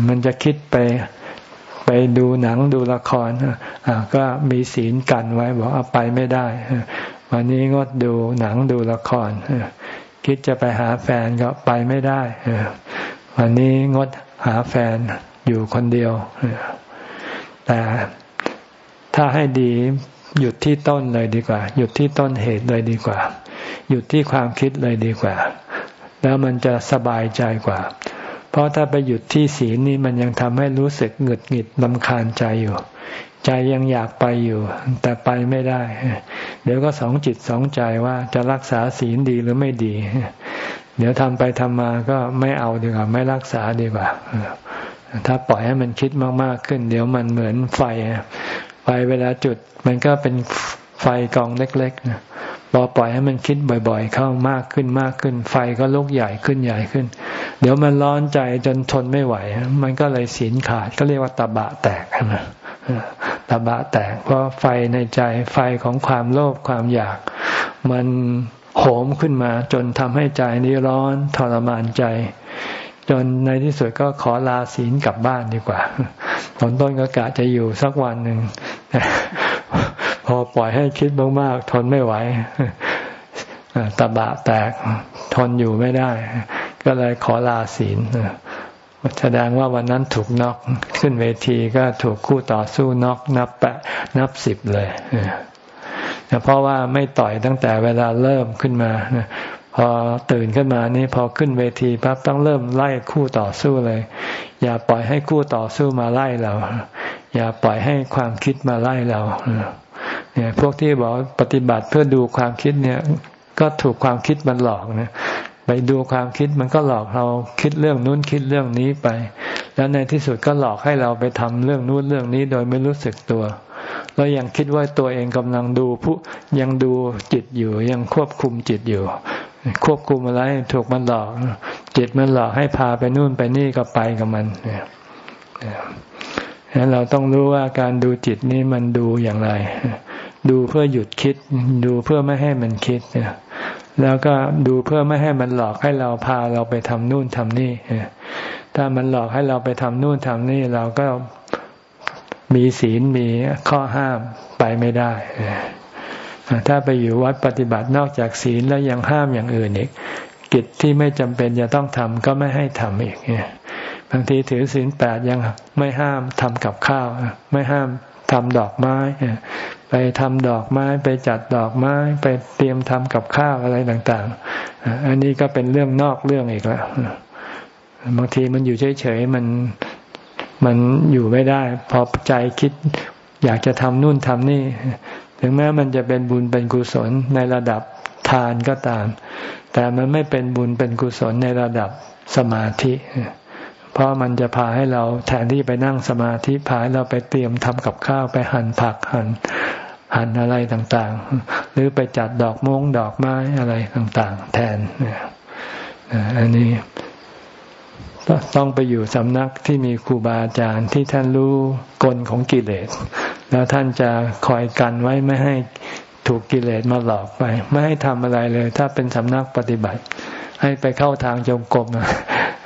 มันจะคิดไปไปดูหนังดูละครก็มีศีลกันไว้บอกเอาไปไม่ได้ วันนี้งดดูหนังดูละครคิดจะไปหาแฟนก็ไปไม่ได้ วันนี้งดหาแฟนอยู่คนเดียว แต่ ถ้าให้ดีหยุดที่ต้นเลยดีกว่า หยุดที่ต้นเหตุเลยดีกว่า หยุดที่ความคิดเลยดีกว่า แล้วมันจะสบายใจกว่า เพราะถ้าไปหยุดที่ศีลนี่มันยังทำให้รู้สึกหงุดหงิดลำคาญใจอยู่ ใจยังอยากไปอยู่ แต่ไปไม่ได้ เดี๋ยวก็สองจิตสองใจว่าจะรักษาศีลดีหรือไม่ดี เดี๋ยวทำไปทำมาก็ไม่เอาดีกว่า ไม่รักษาดีกว่าถ้าปล่อยให้มันคิดมาก ๆ ขึ้น เดี๋ยวมันเหมือนไฟ ไฟเวลาจุด มันก็เป็นไฟกองเล็กๆนะพอปล่อยให้มันคิดบ่อยๆ เข้ามากขึ้นมากขึ้น ไฟก็ลุกใหญ่ขึ้นใหญ่ขึ้น เดี๋ยวมันร้อนใจจนทนไม่ไหว มันก็เลยศีลขาดก็เรียกว่าตบะแตกนะตบะแตกเพราะไฟในใจไฟของความโลภความอยาก มันโหมขึ้นมาจนทำให้ใจนี้ร้อนทรมานใจ จนในที่สุดก็ขอลาศีลกลับบ้านดีกว่า ตอนต้นก็กะจะอยู่สักวันหนึ่ง พอปล่อยให้คิดมากๆทนไม่ไหวตะบะแตกทนอยู่ไม่ได้ ก็เลยขอลาศีลแสดงว่าวันนั้นถูกน็อกขึ้นเวทีก็ถูกคู่ต่อสู้น็อกนับแปะนับสิบเลยเพราะว่าไม่ต่อยตั้งแต่เวลาเริ่มขึ้นมา พอตื่นขึ้นมานี่พอขึ้นเวทีปั๊บต้องเริ่มไล่คู่ต่อสู้เลย อย่าปล่อยให้คู่ต่อสู้มาไล่เรา อย่าปล่อยให้ความคิดมาไล่เราเนี่ยพวกที่บอกปฏิบัติเพื่อดูความคิดเนี่ย ก็ถูกความคิดมันหลอกนะไปดูความคิดมันก็หลอกเราคิดเรื่องนู้นคิดเรื่องนี้ไป แล้วในที่สุดก็หลอกให้เราไปทำเรื่องนู้นเรื่องนี้โดยไม่รู้สึกตัวเรายังคิดว่าตัวเองกำลังดูผู้ยังดูจิตอยู่ยังควบคุมจิตอยู่ ควบคุมอะไร ถูกมันหลอก จิตมันหลอกให้พาไปนู่นไปนี่ก็ไปกับมันเนี่ยเราต้องรู้ว่าการดูจิตนี้มันดูอย่างไร ดูเพื่อหยุดคิด ดูเพื่อไม่ให้มันคิดเนี่ยแล้วก็ดูเพื่อไม่ให้มันหลอกให้เราพาเราไปทำนู่นทำนี่ถ้ามันหลอกให้เราไปทำนู่นทำนี่ เราก็มีศีลมีข้อห้ามไปไม่ได้ ถ้าไปอยู่วัดปฏิบัตินอกจากศีลแล้วยังห้ามอย่างอื่นอีก กิจที่ไม่จำเป็นจะต้องทำก็ไม่ให้ทำอีกบางทีถือศีลแปดยังไม่ห้ามทำกับข้าว ไม่ห้ามทำดอกไม้ไปทำดอกไม้ไปจัดดอกไม้ ไปเตรียมทำกับข้าวอะไรต่างๆ อันนี้ก็เป็นเรื่องนอกเรื่องอีกแล้วบางทีมันอยู่เฉยๆมันมันอยู่ไม่ได้ พอใจคิดอยากจะทำนู่นทำนี่ ถึงแม้มันจะเป็นบุญเป็นกุศลในระดับทานก็ตาม แต่มันไม่เป็นบุญเป็นกุศลในระดับสมาธิ เพราะมันจะพาให้เราแทนที่ไปนั่งสมาธิพาให้เราไปเตรียมทำกับข้าวไปหั่นผักหั่นหั่นอะไรต่างๆ หรือไปจัดดอกมงดอกไม้อะไรต่างๆ แทนอันนี้ต้องไปอยู่สำนักที่มีครูบาอาจารย์ที่ท่านรู้กลของกิเลส แล้วท่านจะคอยกันไว้ไม่ให้ถูกกิเลสมาหลอกไป ไม่ให้ทำอะไรเลย ถ้าเป็นสำนักปฏิบัติ ให้ไปเข้าทางจงกรม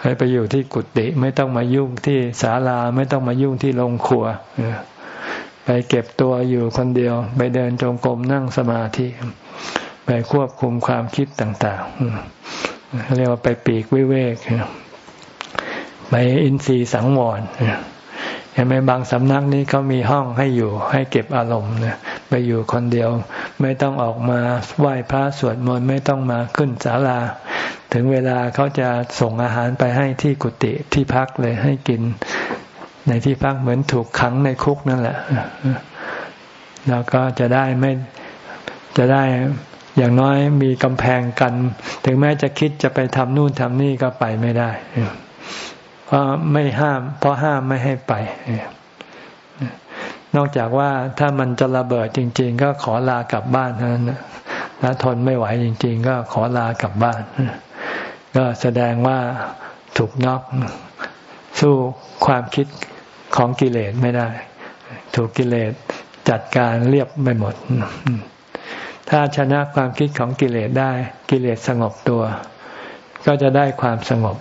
ให้ไปอยู่ที่กุฏิไม่ต้องมายุ่งที่ศาลาไม่ต้องมายุ่งที่โรงครัวไปเก็บตัวอยู่คนเดียว ไปเดินจงกรมนั่งสมาธิไปควบคุมความคิดต่างๆเรียกว่าไปปีกวิเวกไปอินทรีย์สังวร เห็นไหมบางสำนักนี้เขามีห้องให้อยู่ให้เก็บอารมณ์เนี่ยไปอยู่คนเดียว ไม่ต้องออกมาไหว้พระสวดมนต์ไม่ต้องมาขึ้นศาลา ถึงเวลาเขาจะส่งอาหารไปให้ที่กุฏิที่พักเลยให้กิน ในที่พักเหมือนถูกขังในคุกนั่นแหละแล้วก็จะได้ไม่จะได้อย่างน้อยมีกำแพงกัน ถึงแม้จะคิดจะไปทำนู่นทำนี่ก็ไปไม่ได้ เพราะไม่ห้าม เพราะห้ามไม่ให้ไป นอกจากว่าถ้ามันจะระเบิดจริง ๆ ก็ขอลากลับบ้านเท่านั้นนะทนไม่ไหวจริง ๆ ก็ขอลากลับบ้าน ก็แสดงว่าถูกนอกสู้ความคิดของกิเลสไม่ได้ ถูกกิเลสจัดการเรียบไม่หมด ถ้าชนะความคิดของกิเลสได้ กิเลสสงบตัว ก็จะได้ความสงบ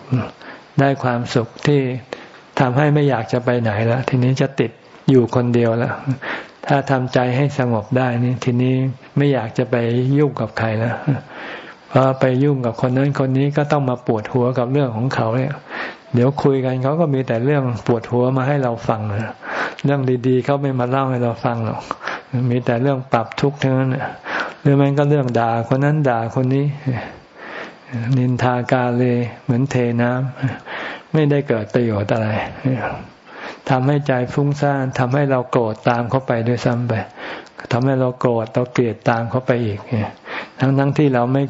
ได้ความสุขที่ทำให้ไม่อยากจะไปไหนแล้ว ทีนี้จะติดอยู่คนเดียวแล้วถ้าทำใจให้สงบได้นี่ทีนี้ไม่อยากจะไปยุ่งกับใครแล้วเพราะไปยุ่งกับคนนั้นคนนี้ก็ต้องมาปวดหัวกับเรื่องของเขาเนี่ย เดี๋ยวคุยกันเขาก็มีแต่เรื่องปวดหัวมาให้เราฟังเรื่องดีๆเขาไม่มาเล่าให้เราฟังหรอกมีแต่เรื่องปรับทุกข์เทั้งนั้นหรือมันก็เรื่องด่าคนนั้นด่าคนนี้ นินทากาเลเหมือนเทน้ำไม่ได้เกิดประโยชน์อะไรทำให้ใจฟุ้งซ่านทำให้เราโกรธตามเขาไปด้วยซ้ำไปทำให้เราโกรธเราเกลียดตามเขาไปอีกทั้งทั้งที่เราไม่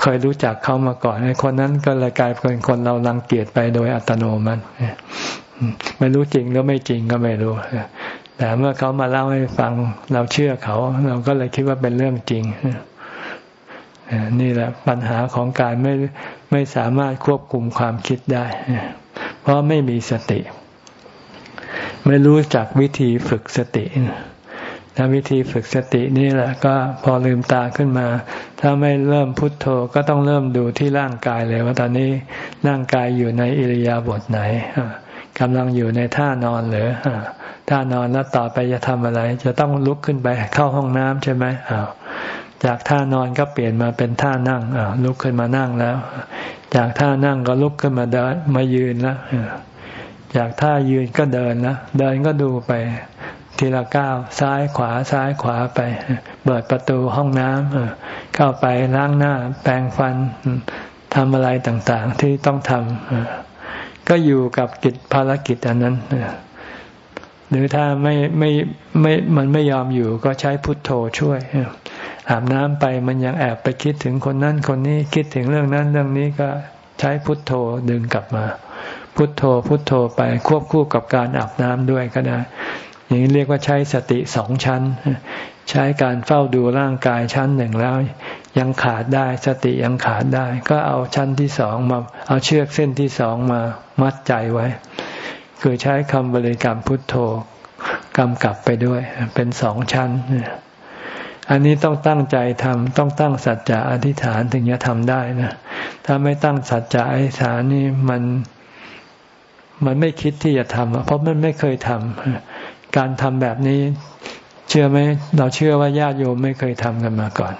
เคยรู้จักเขามาก่อนคนนั้นก็เลยกลายเป็นคนเราลังเกียจไปโดยอัตโนมัติไม่รู้จริงหรือไม่จริงก็ไม่รู้แต่เมื่อเขามาเล่าให้ฟังเราเชื่อเขา เราก็เลยคิดว่าเป็นเรื่องจริง นี่แหละปัญหาของการไม่ไม่สามารถควบคุมความคิดได้ เพราะไม่มีสติ ไม่รู้จักวิธีฝึกสติถ้าวิธีฝึกสตินี่แหละก็พอลืมตาขึ้นมา ถ้าไม่เริ่มพุทโธก็ต้องเริ่มดูที่ร่างกายเลยว่าตอนนี้ร่างกายอยู่ในอิริยาบถไหนกำลังอยู่ในท่านอนหรือท่านอนแล้วต่อไปจะทำอะไร จะต้องลุกขึ้นไปเข้าห้องน้ำใช่ไหมอ้าว จากท่านอนก็เปลี่ยนมาเป็นท่านั่งลุกขึ้นมานั่งแล้ว จากท่านั่งก็ลุกขึ้นมาเดินมายืนแล้วจากท่ายืนก็เดินแล้วเดินก็ดูไป ทีละก้าวซ้ายขวาซ้ายขวาไป เปิดประตูห้องน้ำเข้าไปล้างหน้า แปรงฟันทำอะไรต่างๆ ที่ต้องทำก็อยู่กับกิจภารกิจอันนั้นหรือถ้าไม่ไม่ไม่มันไม่ยอมอยู่ก็ใช้พุทโธช่วย อาบน้ำไปมันยังแอบไปคิดถึงคนนั้นคนนี้คิดถึงเรื่องนั้นเรื่องนี้ก็ใช้พุทโธดึงกลับมา พุทโธพุทโธไปควบคู่กับการอาบน้ำด้วยก็ได้ อย่างนี้เรียกว่าใช้สติสองชั้น ใช้การเฝ้าดูร่างกายชั้นหนึ่งแล้ว ยังขาดได้สติยังขาดได้ ก็เอาชั้นที่สองมา เอาเชือกเส้นที่สองมามัดใจไว้ คือใช้คำบริกรรมพุทโธกำกับไปด้วย เป็นสองชั้น อันนี้ต้องตั้งใจทำต้องตั้งสัจจะอธิษฐานถึงจะทำได้นะ ถ้าไม่ตั้งสัจจะอธิษฐานนี่มันมันไม่คิดที่จะทำเพราะมันไม่เคยทำการทำแบบนี้ เชื่อไหมเราเชื่อว่าญาติโยมไม่เคยทำกันมาก่อน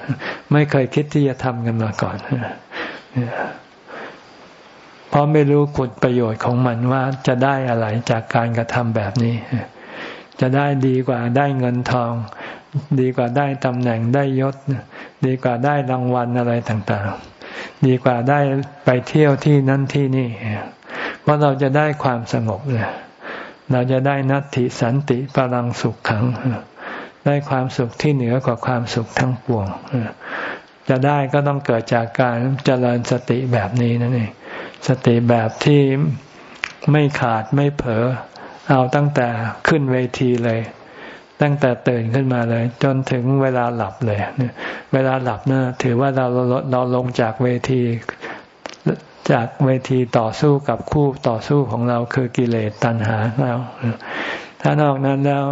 ไม่เคยคิดที่จะทำกันมาก่อนเพราะไม่รู้คุณประโยชน์ของมันว่าจะได้อะไรจากการกระทำแบบนี้ จะได้ดีกว่าได้เงินทอง ดีกว่าได้ตำแหน่งได้ยศ ดีกว่าได้รางวัลอะไรต่างๆ ดีกว่าได้ไปเที่ยวที่นั่นที่นี่ เพราะเราจะได้ความสงบเลยเราจะได้นัตติสันติปรังสุขขัง ได้ความสุขที่เหนือกว่าความสุขทั้งปวงจะได้ก็ต้องเกิดจากการเจริญสติแบบนี้นั่นเองสติแบบที่ไม่ขาดไม่เผลอเอาตั้งแต่ขึ้นเวทีเลย ตั้งแต่ตื่นขึ้นมาเลย จนถึงเวลาหลับเลย เวลาหลับนะถือว่าเราเราลงจากเวที จากเวทีต่อสู้กับคู่ต่อสู้ของเราคือกิเลสตัณหาเราถ้านอกนั้นแล้ว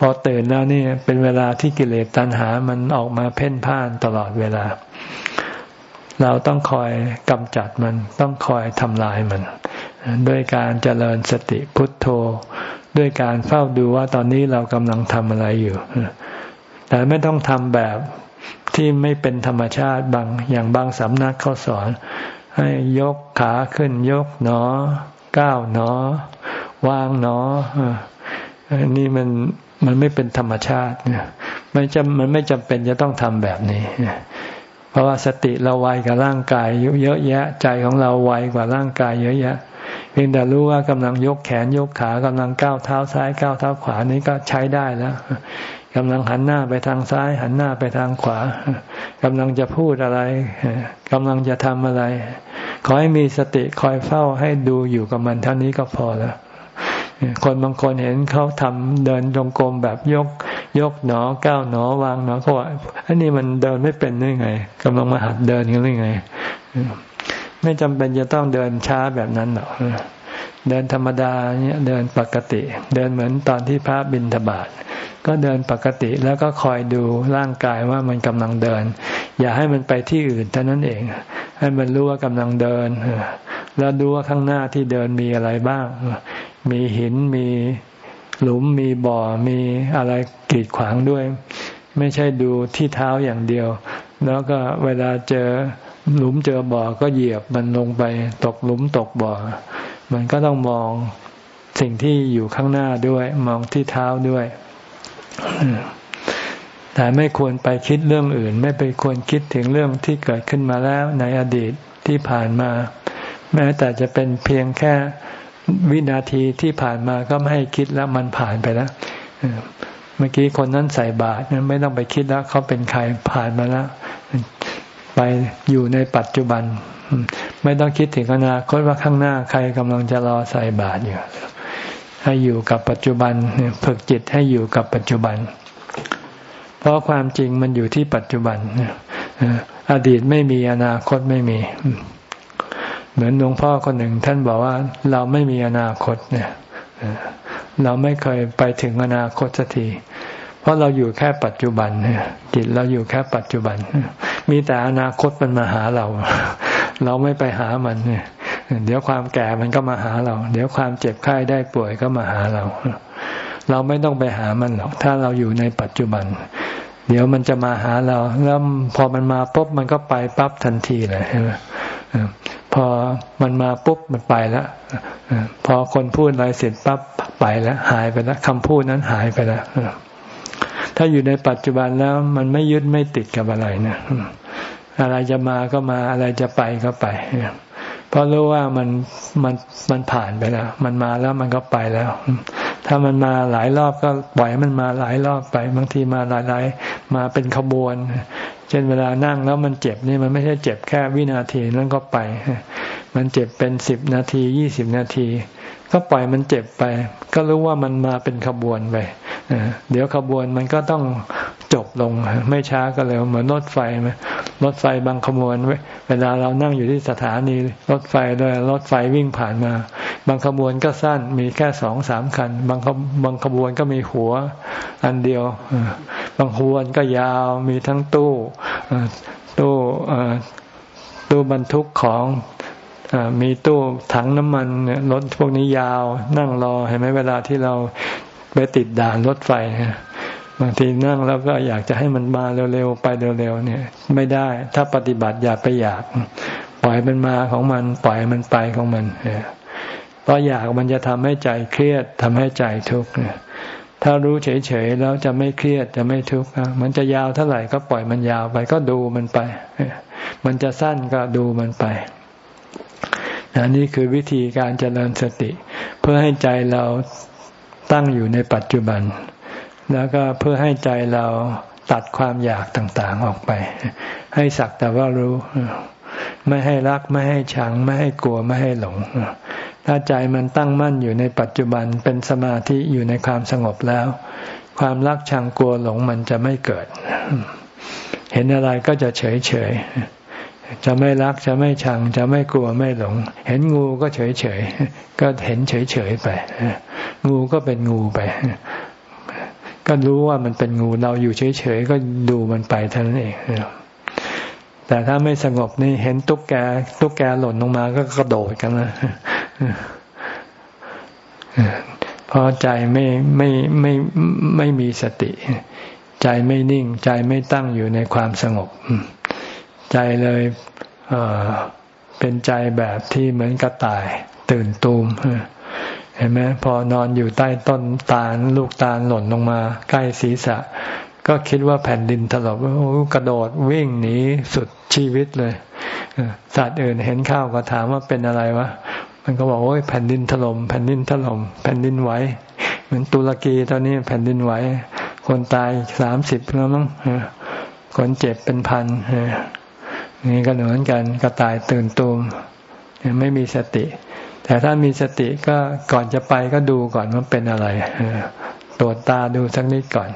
พอตื่นแล้วนี่เป็นเวลาที่กิเลสตัณหามันออกมาเพ่นพ่านตลอดเวลา เราต้องคอยกำจัดมันต้องคอยทำลายมัน ด้วยการเจริญสติพุทโธ ด้วยการเฝ้าดูว่าตอนนี้เรากำลังทำอะไรอยู่ แต่ไม่ต้องทำแบบที่ไม่เป็นธรรมชาติบางอย่างบางสำนักเขาสอน ให้ยกขาขึ้นยกหนอ ก้าวหนอ วางหนออนนี้มันมันไม่เป็นธรรมชาติไม่จำมันไม่จำเป็นจะต้องทำแบบนี้เพราะว่าสติเราไวกับร่างกายเยอะแยะ ใจของเราไวกว่าร่างกายเยอะแยะ พียงแต่รู้ว่ากำลังยกแขนยกขากำลังก้าวเท้าซ้ายก้าวเท้าขวานี้ก็ใช้ได้แล้วกำลังหันหน้าไปทางซ้าย หันหน้าไปทางขวากำลังจะพูดอะไรกำลังจะทำอะไร ขอให้มีสติคอยเฝ้าให้ดูอยู่กับมันเท่านี้ก็พอแล้วคนบางคนเห็นเขาทำเดินจงกรมแบบยก ยกหนอก้าวหนอวางหนอเขาว่าอันนี้มันเดินไม่เป็นได้ไงกำลังมาหัดเดินกันได้ไง ไม่จำเป็นจะต้องเดินช้าแบบนั้นหรอกเดินธรรมดาเนี่ยเดินปกติ เดินเหมือนตอนที่พระบินทบาทก็เดินปกติแล้วก็คอยดูร่างกายว่ามันกำลังเดิน อย่าให้มันไปที่อื่นเท่านั้นเอง ให้มันรู้ว่ากำลังเดิน แล้วดูว่าข้างหน้าที่เดินมีอะไรบ้าง มีหินมีหลุมมีบ่อมีอะไรกีดขวางด้วย ไม่ใช่ดูที่เท้าอย่างเดียว แล้วก็เวลาเจอ หลุมเจอบ่อก็เหยียบมันลงไปตกหลุมตกบ่อ มันก็ต้องมองสิ่งที่อยู่ข้างหน้าด้วย มองที่เท้าด้วย แต่ไม่ควรไปคิดเรื่องอื่น ไม่ไปควรคิดถึงเรื่องที่เกิดขึ้นมาแล้วในอดีตที่ผ่านมา แม้แต่จะเป็นเพียงแค่วินาทีที่ผ่านมาก็ไม่ให้คิดแล้วมันผ่านไปแล้วเมื่อกี้คนนั้นใส่บาตรไม่ต้องไปคิดแล้วเขาเป็นใครผ่านมาแล้ว ไปอยู่ในปัจจุบัน ไม่ต้องคิดถึงอนาคตว่าข้างหน้าใครกำลังจะรอใส่บาตรอยู่ให้อยู่กับปัจจุบันฝึกจิตให้อยู่กับปัจจุบัน เพราะความจริงมันอยู่ที่ปัจจุบันอดีตไม่มีอนาคตไม่มี เหมือนหลวงพ่อคนหนึ่ง ท่านบอกว่าเราไม่มีอนาคตเนี่ยเราไม่เคยไปถึงอนาคตสักที ราะเราอยู่แค่ปัจจุบันจิตเราอยู่แค่ปัจจุบัน มีแต่อนาคตมันมาหาเรา เราไม่ไปหามันเนี่ยเดี๋ยวความแก่มันก็มาหาเรา เดี๋ยวความเจ็บไข้ได้ป่วยก็มาหาเรา เราไม่ต้องไปหามันหรอกถ้าเราอยู่ในปัจจุบัน เดี๋ยวมันจะมาหาเราแล้วพอมันมาปุ๊บมันก็ไปปั๊บทันทีเลยใช่ไหมพอมันมาปุ๊บมันไปแล้วพอคนพูดอะไรเสร็จปั๊บไปแล้วหายไปแล้วคำพูดนั้นหายไปแล้ว ถ้าอยู่ในปัจจุบันแล้วมันไม่ยึดไม่ติดกับอะไรนะอะไรจะมาก็มาอะไรจะไปก็ไปเพราะรู้ว่ามันมันมันผ่านไปแล้ว มันมาแล้วมันก็ไปแล้ว ถ้ามันมาหลายรอบก็ปล่อยมันมาหลายรอบไป บางทีมาหลายๆ มาเป็นขบวน เช่นเวลานั่งแล้วมันเจ็บนี่มันไม่ใช่เจ็บแค่วินาทีแล้วก็ไป มันเจ็บเป็นสิบนาทียี่สิบนาที ก็ปล่อยมันเจ็บไป ก็รู้ว่ามันมาเป็นขบวนไปเดี๋ยวขบวนมันก็ต้องจบลงไม่ช้าก็เร็วเหมือนรถไฟไหมรถไฟบางขบวนเวลาเรานั่งอยู่ที่สถานีรถไฟด้วยรถไฟวิ่งผ่านมา บางขบวนก็สั้นมีแค่สองสามคัน บางบางขบวนก็มีหัวอันเดียว บางขบวนก็ยาวมีทั้งตู้ตู้ตู้บรรทุกของ มีตู้ถังน้ำมันรถพวกนี้ยาวนั่งรอเห็นไหมเวลาที่เราไปติดด่านรถไฟบางทีนั่งแล้วก็อยากจะให้มันมาเร็วๆไปเร็วๆเนี่ย ไม่ได้ ถ้าปฏิบัติอย่าไปอยาก ปล่อยมันมาของมัน ปล่อยมันไปของมันเพราะอยากมันจะทำให้ใจเครียดทำให้ใจทุกข์ถ้ารู้เฉยๆแล้วจะไม่เครียดจะไม่ทุกข์มันจะยาวเท่าไหร่ก็ปล่อยมันยาวไป ก็ดูมันไป มันจะสั้นก็ดูมันไป นนี่คือวิธีการเจริญสติ เพื่อให้ใจเราตั้งอยู่ในปัจจุบัน แล้วก็เพื่อให้ใจเราตัดความอยากต่างๆออกไป ให้สักแต่ว่ารู้ ไม่ให้รักไม่ให้ชัง ไม่ให้กลัวไม่ให้หลง ถ้าใจมันตั้งมั่นอยู่ในปัจจุบันเป็นสมาธิอยู่ในความสงบแล้ว ความรักชังกลัวหลงมันจะไม่เกิด เห็นอะไรก็จะเฉยเฉย จะไม่รักจะไม่ชัง จะไม่กลัวไม่หลง เห็นงูก็เฉยเฉยก็เห็นเฉยเฉยไป งูก็เป็นงูไป ก็รู้ว่ามันเป็นงูเราอยู่เฉยๆก็ดูมันไปเท่านั้นเองแต่ถ้าไม่สงบนี่เห็นตุ๊กแก ตุ๊กแกหล่นลงมาก็กระโดดกันนะเพราะใจไม่ไม่ไม่ไม่มีสติ ใจไม่นิ่ง ใจไม่ตั้งอยู่ในความสงบ ใจเลยเเป็นใจแบบที่เหมือนกระต่ายตื่นตูมเห็นไหมพอนอนอยู่ใต้ต้นตาลลูกตาลหล่นลงมา ใกล้ศีรษะ ก็คิดว่าแผ่นดินถล่มกระโดดวิ่งหนีสุดชีวิตเลยสัตว์อื่นเห็นข้าวก็ถามว่าเป็นอะไรวะมันก็บอกโอ้ยแผ่นดินถล่มแผ่นดินถล่มแผ่นดินไหวเหมือนตุรกีตอนนี้แผ่นดินไหวคนตายสามสิบแล้วมั้งคนเจ็บเป็นพัน นี่ก็เหมือนกันกระต่ายตื่นตูมไม่มีสติ แต่ถ้ามีสติก็ก่อนจะไปก็ดูก่อนว่าเป็นอะไรตรวจตาดูสักนิดก่อน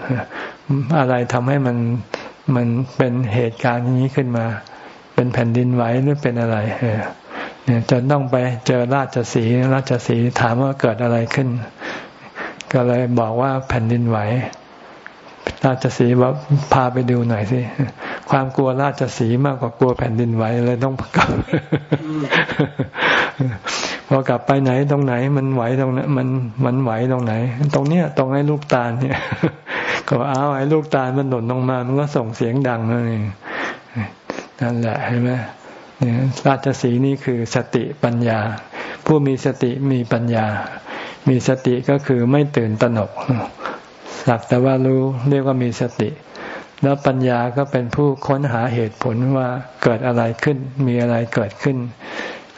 อะไรทำให้มันมันเป็นเหตุการณ์นี้ขึ้นมา เป็นแผ่นดินไหวหรือเป็นอะไรเนี่ยจนต้องไปเจอราชสีราชสีถามว่าเกิดอะไรขึ้น ก็เลยบอกว่าแผ่นดินไหว ราชสีว่าพาไปดูหน่อยสิ ความกลัวราชสีมากกว่ากลัวแผ่นดินไหวเลยต้องกลับพอกลับไปไหนตรงไหน มันไหวตรงนั้นมันมันไหวตรงไหน ตรงเนี้ยตรงไอ้ลูกตาลเนี่ย ก็เอาไอ้ลูกตาลมันหล่นลงมา มันก็ส่งเสียงดังนั่นเองนั่นแหละเห็นไหมเนี่ยราชสีนี่คือสติปัญญา ผู้มีสติมีปัญญา มีสติก็คือไม่ตื่นตระหนก สักแต่ว่ารู้เรียกว่ามีสติ แล้วปัญญาก็เป็นผู้ค้นหาเหตุผลว่าเกิดอะไรขึ้น มีอะไรเกิดขึ้น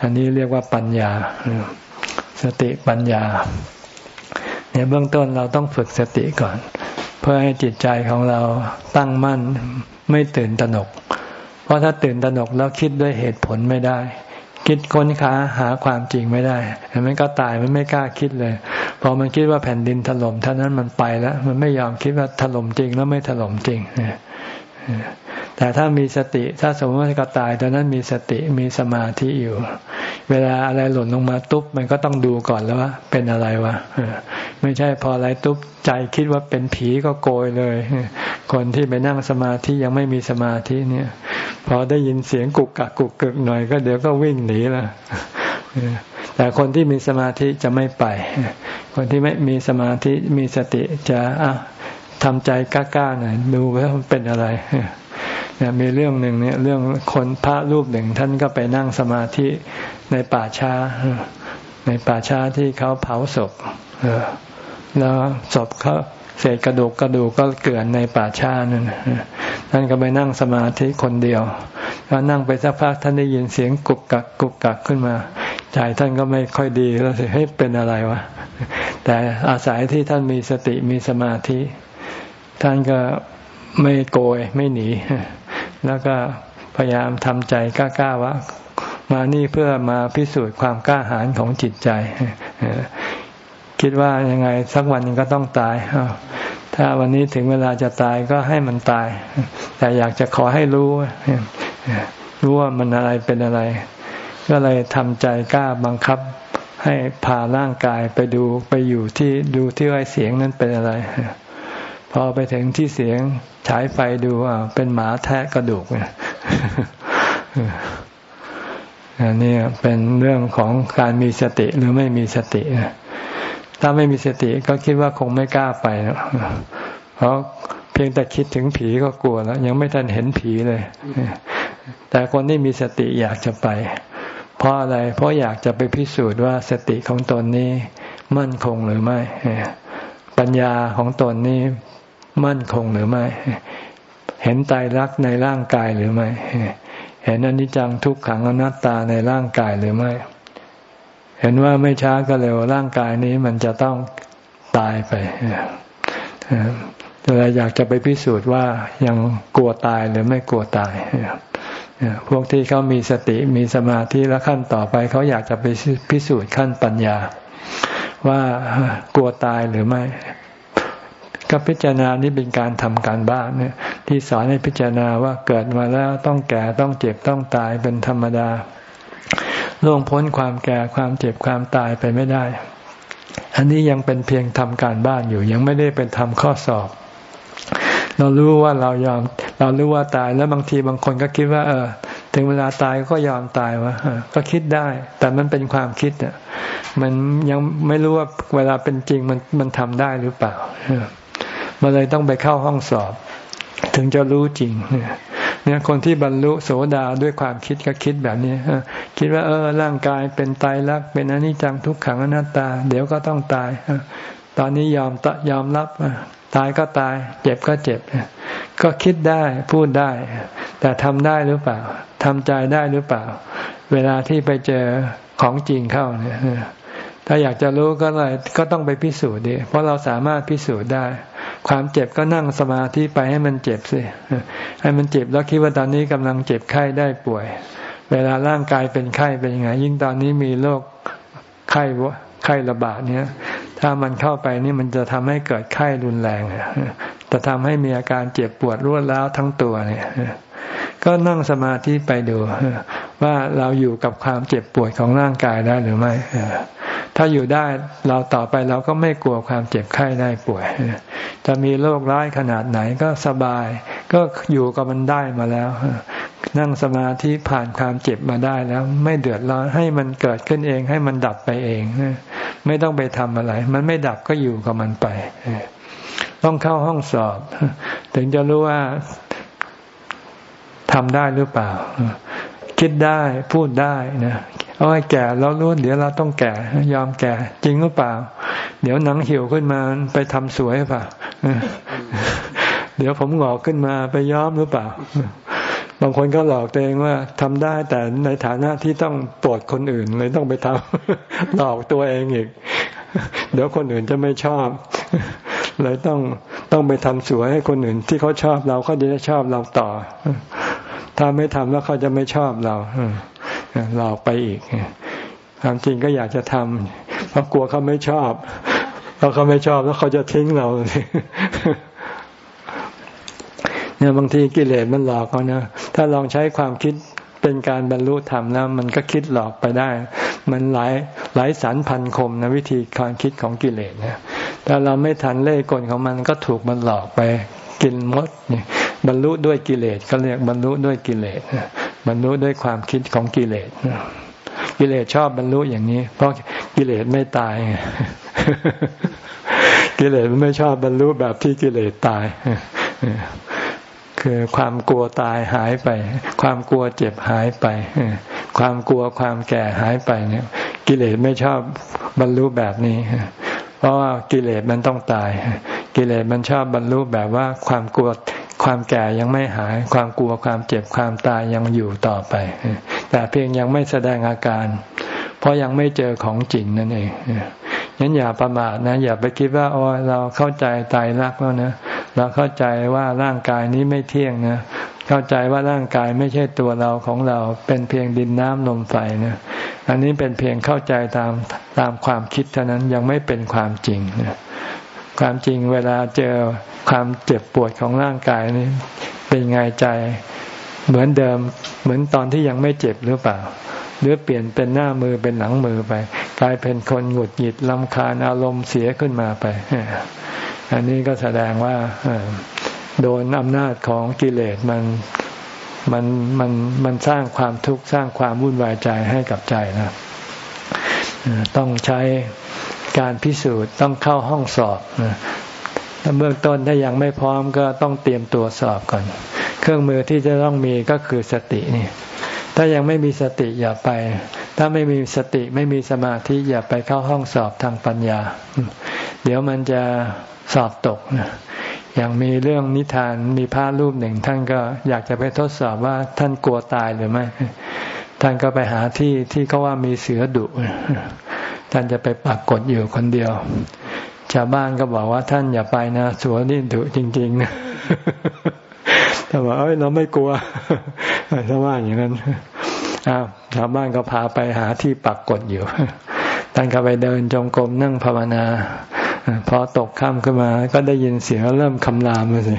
อันนี้เรียกว่าปัญญา สติปัญญาเนี่ยเบื้องต้นเราต้องฝึกสติก่อน เพื่อให้จิตใจของเราตั้งมั่นไม่ตื่นตระหนก เพราะถ้าตื่นตระหนกแล้วคิดด้วยเหตุผลไม่ได้ คิดค้นค้าหาความจริงไม่ได้เห็นไหมก็ตายมันไม่กล้าคิดเลย พอมันคิดว่าแผ่นดินถล่มเท่านั้นมันไปแล้ว มันไม่ยอมคิดว่าถล่มจริงแล้วไม่ถล่มจริง แต่ถ้ามีสติ ถ้าสมมติว่าก็ตายตอนนั้นมีสติมีสมาธิอยู่ เวลาอะไรหล่นลงมาตุ๊บมันก็ต้องดูก่อนแล้วว่าเป็นอะไรวะไม่ใช่พออะไรตุ๊บใจคิดว่าเป็นผีก็โกยเลย คนที่ไปนั่งสมาธิยังไม่มีสมาธิเนี่ย พอได้ยินเสียงกุกกักกุกกึกหน่อยก็เดี๋ยวก็วิ่งหนีละแต่คนที่มีสมาธิจะไม่ไป คนที่ไม่มีสมาธิมีสติจะอะ ทำใจกล้าๆหน่อยดูว่ามันเป็นอะไรเนี่ยมีเรื่องหนึ่งเนี่ยเรื่องคนพระรูปหนึ่งท่านก็ไปนั่งสมาธิในป่าช้า ในป่าช้าที่เขาเผาศพแล้วศพเขาเศษกระดูกกระดูกก็เกลื่อนในป่าช้านั่นท่านก็ไปนั่งสมาธิคนเดียวแล้วนั่งไปสักพักท่านได้ยินเสียงกุกกักกุกกักขึ้นมาใจท่านก็ไม่ค่อยดีแล้วสิให้เป็นอะไรวะแต่อาศัยที่ท่านมีสติมีสมาธิ ท่านก็ไม่โกยไม่หนี แล้วก็พยายามทำใจกล้าๆว่า มานี่เพื่อมาพิสูจน์ความกล้าหาญของจิตใจ คิดว่ายังไงสักวันนึงก็ต้องตาย ถ้าวันนี้ถึงเวลาจะตายก็ให้มันตาย แต่อยากจะขอให้รู้ รู้ว่ามันอะไรเป็นอะไร ก็เลยทำใจกล้าบังคับให้พาร่างกายไปดูไปอยู่ที่ดูที่ไอเสียงนั้นเป็นอะไร พอไปถึงที่เสียงฉายไฟดูอ่าเป็นหมาแทะกระดูกเนี่ยอันนี้เป็นเรื่องของการมีสติหรือไม่มีสติ ถ้าไม่มีสติก็คิดว่าคงไม่กล้าไป เพราะเพียงแต่คิดถึงผีก็กลัวแล้ว ยังไม่ทันเห็นผีเลย แต่คนที่มีสติอยากจะไป เพราะอะไร เพราะอยากจะไปพิสูจน์ว่าสติของตนนี้ มั่นคงหรือไม่ ปัญญาของตนนี้ มั่นคงหรือไม่ เห็นตายรักในร่างกายหรือไม่ เห็นอนิจจังทุกขังอนัตตาในร่างกายหรือไม่ เห็นว่าไม่ช้าก็เร็วร่างกายนี้มันจะต้องตายไปแต่เราอยากจะไปพิสูจน์ว่ายังกลัวตายหรือไม่กลัวตายพวกที่เขามีสติมีสมาธิแล้วขั้นต่อไป เขาอยากจะไปพิสูจน์ขั้นปัญญา ว่ากลัวตายหรือไม่ ก็พิจารณานี่เป็นการทำการบ้านเนี่ย ที่สอนให้พิจารณาว่าเกิดมาแล้วต้องแก่ต้องเจ็บต้องตายเป็นธรรมดาล่วงพ้นความแก่ความเจ็บความตายไปไม่ได้ อันนี้ยังเป็นเพียงทำการบ้านอยู่ ยังไม่ได้เป็นทำข้อสอบ เรารู้ว่าเรายอม เรารู้ว่าตายแล้วบางทีบางคนก็คิดว่า เออ ถึงเวลาตายก็ยอมตายวะก็คิดได้ แต่มันเป็นความคิดอะมันยังไม่รู้ว่าเวลาเป็นจริงมันมันทำได้หรือเปล่า มันเลยต้องไปเข้าห้องสอบ ถึงจะรู้จริงเนี่ยคนที่บรรลุโสดาด้วยความคิดก็คิดแบบนี้คิดว่า เออ ร่างกายเป็นตายรัก เป็นอนิจจังทุกขังอนัตตา เดี๋ยวก็ต้องตายตอนนี้ยอมตยอมรับตายก็ตาย เจ็บก็เจ็บก็คิดได้พูดได้ แต่ทำได้หรือเปล่าทำใจได้หรือเปล่า เวลาที่ไปเจอของจริงเข้าเนี่ยถ้าอยากจะรู้ก็เลยก็ต้องไปพิสูจน์ดิเพราะเราสามารถพิสูจน์ได้ ความเจ็บก็นั่งสมาธิไปให้มันเจ็บสิให้มันเจ็บแล้วคิดว่าตอนนี้กำลังเจ็บไข้ได้ป่วย เวลาร่างกายเป็นไข้เป็นยังไง ยิ่งตอนนี้มีโรคไข้ไข้ระบาดเนี้ยถ้ามันเข้าไปนี่มันจะทำให้เกิดไข้รุนแรงจะทำให้มีอาการเจ็บปวดรวดร้าวทั้งตัวเนี่ยก็นั่งสมาธิไปดูว่าเราอยู่กับความเจ็บปวดของร่างกายได้หรือไม่ ถ้าอยู่ได้เราต่อไปเราก็ไม่กลัวความเจ็บไข้ได้ป่วย จะมีโรคร้ายขนาดไหนก็สบาย ก็อยู่กับมันได้มาแล้ว นั่งสมาธิผ่านความเจ็บมาได้แล้ว ไม่เดือดร้อนให้มันเกิดขึ้นเองให้มันดับไปเอง ไม่ต้องไปทำอะไร มันไม่ดับก็อยู่กับมันไป ต้องเข้าห้องสอบ ถึงจะรู้ว่าทำได้หรือเปล่า คิดได้พูดได้นะ เอาให้แก่เรารู้เดี๋ยวเราต้องแก่ ยอมแก่ จริงหรือเปล่า เดี๋ยวหนังเหี่ยวขึ้นมาไปทำสวยหรือเปล่าเดี๋ยวผมหงอกขึ้นมาไปย้อมหรือเปล่า บางคนก็หลอกตัวเองว่าทำได้แต่ในฐานะที่ต้องปวดคนอื่นเลยต้องไปทำหลอกตัวเองอีก เดี๋ยวคนอื่นจะไม่ชอบเลยต้องต้องไปทำสวยให้คนอื่น ที่เขาชอบเราเขาจะชอบเราต่อ ถ้าไม่ทำแล้วเขาจะไม่ชอบเรา หลอกไปอีกความจริงก็อยากจะทำเพราะกลัวเขาไม่ชอบเพราะเขาไม่ชอบแล้วเขาจะทิ้งเราเนี่ยบางทีกิเลสมันหลอกเขานะถ้าลองใช้ความคิดเป็นการบรรลุธรรมแล้วมันก็คิดหลอกไปได้ มันหลายหลายสารพันคมนะวิธีการคิดของกิเลสนะถ้าเราไม่ทันเล่กลของมันก็ถูกมันหลอกไปกินมดบรรลุด้วยกิเลสก็เรียกบรรลุด้วยกิเลส บรรลุด้วยความคิดของกิเลสกิเลสชอบบรรลุอย่างนี้ เพราะกิเลสไม่ตายกิเลสมันไม่ชอบบรรลุแบบที่กิเลสตายคือความกลัวตายหายไป ความกลัวเจ็บหายไป ความกลัวความแก่หายไปเนี่ย กิเลสไม่ชอบบรรลุแบบนี้ เพราะว่ากิเลสมันต้องตาย กิเลสมันชอบบรรลุแบบว่าความกลัว ความแก่ยังไม่หาย ความกลัวความเจ็บความตายยังอยู่ต่อไป แต่เพียงยังไม่แสดงอาการ เพราะยังไม่เจอของจริงนั่นเองงั้นอย่าประมาทนะ อย่าไปคิดว่าโอ้เราเข้าใจตายรักแล้วนะเราเข้าใจว่าร่างกายนี้ไม่เที่ยงนะเข้าใจว่าร่างกายไม่ใช่ตัวเราของเราเป็นเพียงดินน้ำลมไฟนะอันนี้เป็นเพียงเข้าใจตามตามความคิดเท่านั้นยังไม่เป็นความจริงนะ ความจริงเวลาเจอความเจ็บปวดของร่างกายนี้เป็นไงใจเหมือนเดิม เหมือนตอนที่ยังไม่เจ็บหรือเปล่า หรือเปลี่ยนเป็นหน้ามือเป็นหลังมือไป กลายเป็นคนหงุดหงิดลำคาญอารมณ์เสียขึ้นมาไป อันนี้ก็แสดงว่าโดนอำนาจของกิเลสมันมันมันมันสร้างความทุกข์สร้างความวุ่นวายใจให้กับใจนะต้องใช้ การพิสูจน์ต้องเข้าห้องสอบถ้าเบื้องต้นถ้ายังไม่พร้อมก็ต้องเตรียมตัวสอบก่อน เครื่องมือที่จะต้องมีก็คือสตินี่ถ้ายังไม่มีสติอย่าไป ถ้าไม่มีสติไม่มีสมาธิอย่าไปเข้าห้องสอบทางปัญญา เดี๋ยวมันจะสอบตกนะอย่างมีเรื่องนิทานมีพระรูปหนึ่ง ท่านก็อยากจะไปทดสอบว่าท่านกลัวตายหรือไม่ ท่านก็ไปหาที่ที่เขาว่ามีเสือดุ ท่านจะไปปรากฏอยู่คนเดียว ชาวบ้านก็บอกว่าท่านอย่าไปนะสวนี่ดุจริงๆนะแต่ว่าเอ้ยเราไม่กลัวชาวบ้านอย่างนั้นอ้าวชาวบ้านก็พาไปหาที่ปักกฏอยู่ ท่านก็ไปเดินจงกรมนั่งภาวนาพอตกค่ำขึ้นมา ก็ได้ยินเสียงเริ่มคำรามมาสิ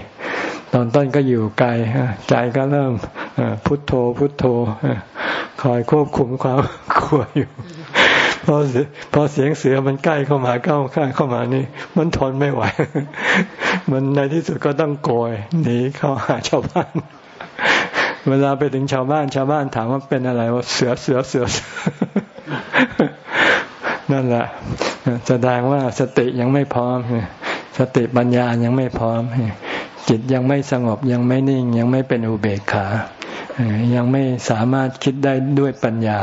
ตอนต้นก็อยู่ไกลใจก็เริ่มพุทโธพุทโธคอยควบคุมความกลัวอยู่ พอพอเสียงเสือมันใกล้เข้ามาเข้าข้างเข้ามานี่ มันทนไม่ไหว มันในที่สุดก็ต้องโกยหนีเข้าหาชาวบ้าน เวลาไปถึงชาวบ้านชาวบ้านถามว่าเป็นอะไรว่าเสือเสือเสือนั่นแหละแสดงว่าสติยังไม่พร้อมสติปัญญายังไม่พร้อมจิตยังไม่สงบยังไม่นิ่งยังไม่เป็นอุเบกขา ยังไม่สามารถคิดได้ด้วยปัญญา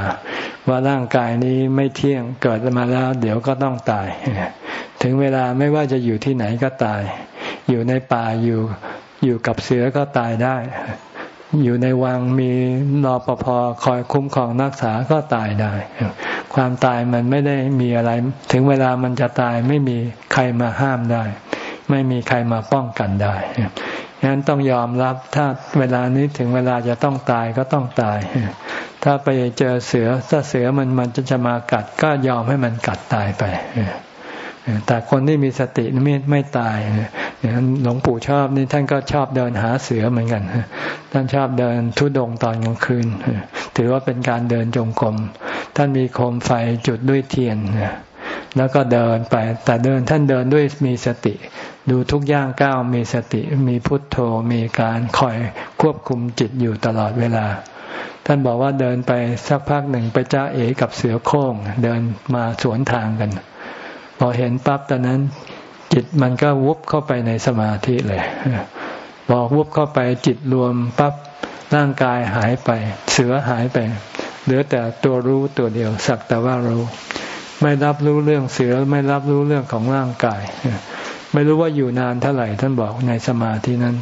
ว่าร่างกายนี้ไม่เที่ยงเกิดมาแล้ว เดี๋ยวก็ต้องตาย ถึงเวลาไม่ว่าจะอยู่ที่ไหนก็ตาย อยู่ในป่าอยู่อยู่กับเสือก็ตายได้ อยู่ในวังมีรอปภคอยคุ้มครองรักษาก็ตายได้ ความตายมันไม่ได้มีอะไร ถึงเวลามันจะตายไม่มีใครมาห้ามได้ ไม่มีใครมาป้องกันได้ ฉะนั้นต้องยอมรับถ้าเวลานี้ถึงเวลาจะต้องตายก็ต้องตาย ถ้าไปเจอเสือถ้าเสือมันมันจะจะมากัด ก็ยอมให้มันกัดตายไปแต่คนที่มีสติไม่ไม่ตายหลวงปู่ชอบนี่ท่านก็ชอบเดินหาเสือเหมือนกัน ท่านชอบเดินทุดงตอนกลางคืน ถือว่าเป็นการเดินจงกรม ท่านมีโคมไฟจุดด้วยเทียน แล้วก็เดินไป แต่เดินท่านเดินด้วยมีสติ ดูทุกย่างก้าวมีสติ มีพุทโธมีการคอยควบคุมจิตอยู่ตลอดเวลา ท่านบอกว่าเดินไปสักพักหนึ่งไปจ้าเอกับเสือโค้งเดินมาสวนทางกัน พอเห็นปั๊บตอนนั้น จิตมันก็วุบเข้าไปในสมาธิเลยบอกวุบเข้าไปจิตรวมปั๊บร่างกายหายไป เสือหายไปเหลือแต่ตัวรู้ตัวเดียวสักแต่ว่ารู้ ไม่รับรู้เรื่องเสือไม่รับรู้เรื่องของร่างกาย ไม่รู้ว่าอยู่นานเท่าไหร่ท่านบอกในสมาธินั้น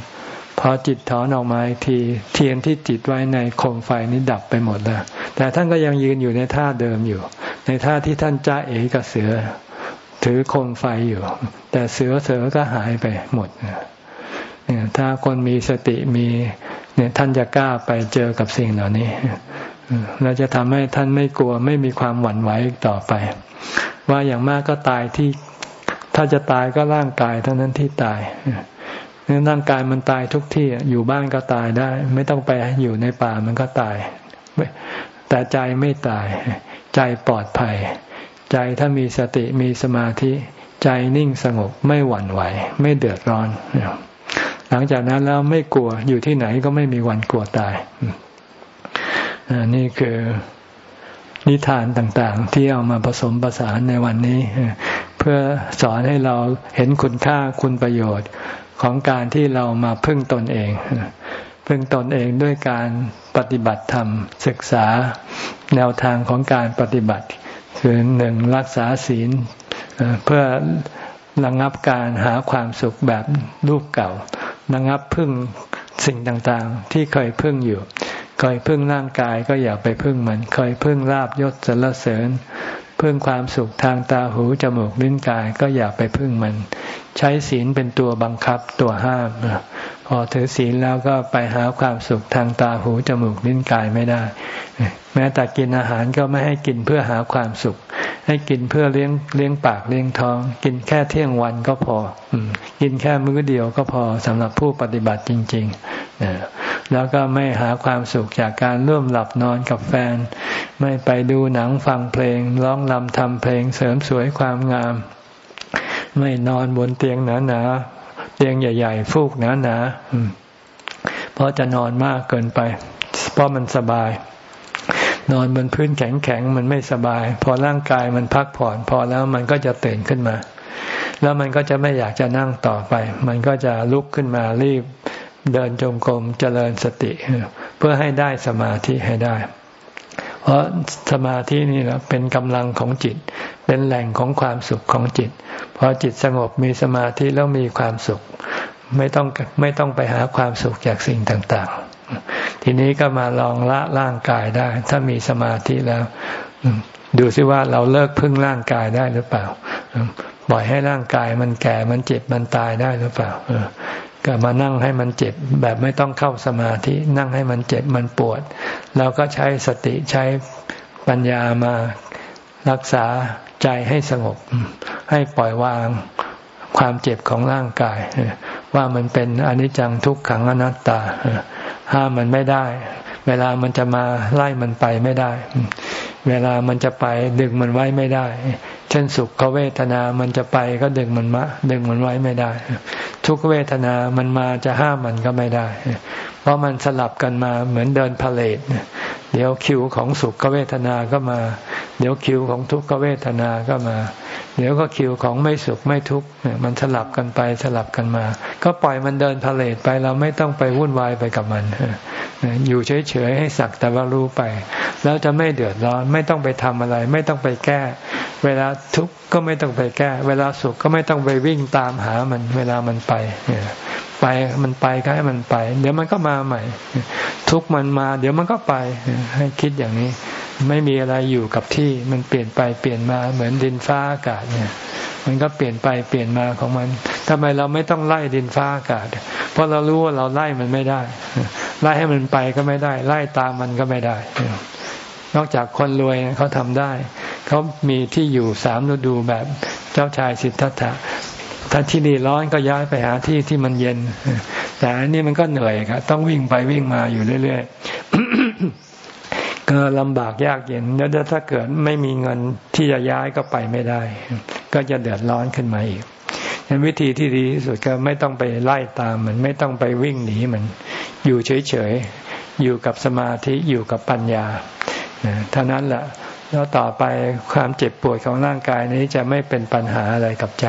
พอจิตถอนออกมาทีเทียนที่จิตไว้ในโคมไฟนี้ดับไปหมดแล้ว แต่ท่านก็ยังยืนอยู่ในท่าเดิมอยู่ ในท่าที่ท่านจ้าเอกับเสือ ถือโคมไฟอยู่ แต่เสือเสือก็หายไปหมดเนี่ยถ้าคนมีสติมีเนี่ยท่านจะกล้าไปเจอกับสิ่งเหล่านี้ เราจะทำให้ท่านไม่กลัวไม่มีความหวั่นไหวต่อไป ว่าอย่างมากก็ตายที่ถ้าจะตายก็ร่างกายเท่านั้นที่ตายร่างกายมันตายทุกที่อยู่บ้านก็ตายได้ ไม่ต้องไปอยู่ในป่ามันก็ตาย แต่ใจไม่ตาย ใจปลอดภัย ใจถ้ามีสติมีสมาธิใจนิ่งสงบไม่หวั่นไหว ไม่เดือดร้อน หลังจากนั้นแล้วไม่กลัวอยู่ที่ไหนก็ไม่มีวันกลัวตาย นี่คือนิทานต่างๆ ที่เอามาผสมประสานในวันนี้ เพื่อสอนให้เราเห็นคุณค่าคุณประโยชน์ของการที่เรามาพึ่งตนเอง พึ่งตนเองด้วยการปฏิบัติธรรม ศึกษาแนวทางของการปฏิบัติ คือหนึ่งรักษาศีลเพื่อระงับการหาความสุขแบบรูปเก่าระงับพึ่งสิ่งต่างๆ ที่เคยพึ่งอยู่ เคยพึ่งร่างกายก็อย่าไปพึ่งมัน เคยพึ่งลาบยศสรรเสริญ พึ่งความสุขทางตาหูจมูกลิ้นกายก็อย่าไปพึ่งมัน ใช้ศีลเป็นตัวบังคับตัวห้าม พอถือศีลแล้วก็ไปหาความสุขทางตาหูจมูกลิ้นกายไม่ได้ แม้แต่กินอาหารก็ไม่ให้กินเพื่อหาความสุข ให้กินเพื่อเลี้ยงเลี้ยงปากเลี้ยงท้อง กินแค่เที่ยงวันก็พอกินแค่มื้อเดียวก็พอสำหรับผู้ปฏิบัติจริงๆแล้วก็ไม่หาความสุขจากการร่วมหลับนอนกับแฟน ไม่ไปดูหนังฟังเพลง ร้องลำทำเพลงเสริมสวยความงาม ไม่นอนบนเตียงหนาๆ เตียงใหญ่ ๆ ฟูกหนาๆเพราะจะนอนมากเกินไป เพราะมันสบาย นอนบนพื้นแข็งๆมันไม่สบาย พอร่างกายมันพักผ่อน พอแล้วมันก็จะตื่นขึ้นมา แล้วมันก็จะไม่อยากจะนั่งต่อไป มันก็จะลุกขึ้นมารีบเดินจงกรมเจริญสติ เพื่อให้ได้สมาธิให้ได้ เพราะสมาธินี่แหละเป็นกำลังของจิต เป็นแหล่งของความสุขของจิต พอจิตสงบมีสมาธิแล้วมีความสุข ไม่ต้องไม่ต้องไปหาความสุขจากสิ่งต่างๆ ทีนี้ก็มาลองละร่างกายได้ ถ้ามีสมาธิแล้ว ดูซิว่าเราเลิกพึ่งร่างกายได้หรือเปล่าปล่อยให้ร่างกายมันแก่มันเจ็บมันตายได้หรือเปล่าก็มานั่งให้มันเจ็บแบบไม่ต้องเข้าสมาธิ นั่งให้มันเจ็บมันปวด เราก็ใช้สติใช้ปัญญามารักษา ใจให้สงบ ให้ปล่อยวางความเจ็บของร่างกาย ว่ามันเป็นอนิจจังทุกขังอนัตตา ห้ามมันไม่ได้ เวลามันจะมาไล่มันไปไม่ได้ เวลามันจะไปดึงมันไว้ไม่ได้ เช่นสุขเวทนา มันจะไปก็ดึงมันมา ดึงมันไว้ไม่ได้ ทุกเวทนา มันมาจะห้ามมันก็ไม่ได้ เพราะมันสลับกันมาเหมือนเดินพาเลท เดี๋ยวคิวของสุขเวทนาก็มา เดี๋ยวคิวของทุกขเวทนาก็มา เดี๋ยวก็คิวของไม่สุขไม่ทุกข์มันสลับกันไปสลับกันมา ก็ปล่อยมันเดินพาเลทไปเราไม่ต้องไปวุ่นวายไปกับมันอยู่เฉยๆให้สักแต่ว่ารู้ไป แล้วจะไม่เดือดร้อนไม่ต้องไปทำอะไร ไม่ต้องไปแก้ เวลาทุกข์ก็ไม่ต้องไปแก้ เวลาสุขก็ไม่ต้องไปวิ่งตามหามันเวลามันไป ไปมันไปก็ให้มันไป เดี๋ยวมันก็มาใหม่ ทุกมันมา เดี๋ยวมันก็ไป ให้คิดอย่างนี้ ไม่มีอะไรอยู่กับที่มันเปลี่ยนไปเปลี่ยนมาเหมือนดินฟ้าอากาศเนี่ยมันก็เปลี่ยนไปเปลี่ยนมาของมันทำไมเราไม่ต้องไล่ดินฟ้าอากาศ เพราะเรารู้ว่าเราไล่มันไม่ได้ ไล่ให้มันไปก็ไม่ได้ ไล่ตามมันก็ไม่ได้ นอกจากคนรวยเขาทำได้ เขามีที่อยู่สามฤดูแบบเจ้าชายสิทธัตถะ ถ้าที่นี่ร้อนก็ย้ายไปหาที่ที่มันเย็น แต่อันนี้มันก็เหนื่อยครับต้องวิ่งไปวิ่งมาอยู่เรื่อยๆก็ลำบากยากเย็นแล้วถ้าเกิดไม่มีเงินที่จะย้ายก็ไปไม่ได้ ก็จะเดือดร้อนขึ้นมาอีกวิธีที่ดีที่สุดก็ไม่ต้องไปไล่ตามมันไม่ต้องไปวิ่งหนีมันอยู่เฉยๆอยู่กับสมาธิอยู่กับปัญญาเท่านั้นแหละแล้วต่อไปความเจ็บปวดของร่างกายนี้จะไม่เป็นปัญหาอะไรกับใจ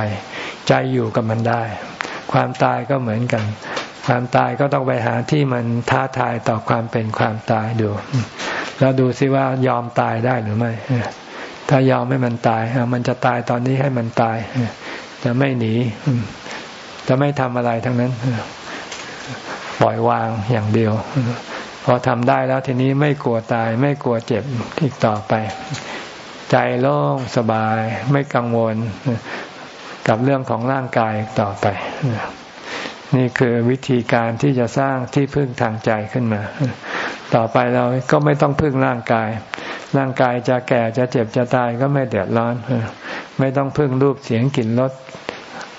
ใจอยู่กับมันได้ ความตายก็เหมือนกัน ความตายก็ต้องไปหาที่มันท้าทายต่อความเป็นความตายดู แล้วดูซิว่ายอมตายได้หรือไม่ ถ้ายอมให้มันตาย มันจะตายตอนนี้ให้มันตาย จะไม่หนี จะไม่ทำอะไรทั้งนั้น ปล่อยวางอย่างเดียวพอทำได้แล้วทีนี้ไม่กลัวตาย ไม่กลัวเจ็บอีกต่อไป ใจโล่งสบาย ไม่กังวล กับเรื่องของร่างกายต่อไป นี่คือวิธีการที่จะสร้างที่พึ่งทางใจขึ้นมา ต่อไปเราก็ไม่ต้องพึ่งร่างกาย ร่างกายจะแก่จะเจ็บจะตายก็ไม่เดือดร้อน ไม่ต้องพึ่งรูปเสียงกลิ่นรส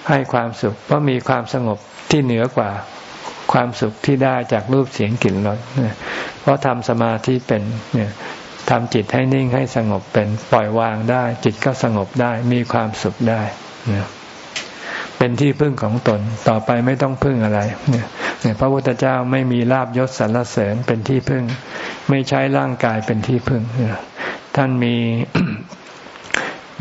ให้ความสุข เพราะมีความสงบที่เหนือกว่าความสุขที่ได้จากรูปเสียงกลิ่นรสเพราะทำสมาธิเป็นเนี่ยทำจิตให้นิ่งให้สงบเป็นปล่อยวางได้ จิตก็สงบได้มีความสุขได้ เป็นที่พึ่งของตนต่อไปไม่ต้องพึ่งอะไรเนี่ยพระพุทธเจ้าไม่มีลาบยศสรรเสริญเป็นที่พึ่ง ไม่ใช้ร่างกายเป็นที่พึ่งท่านมี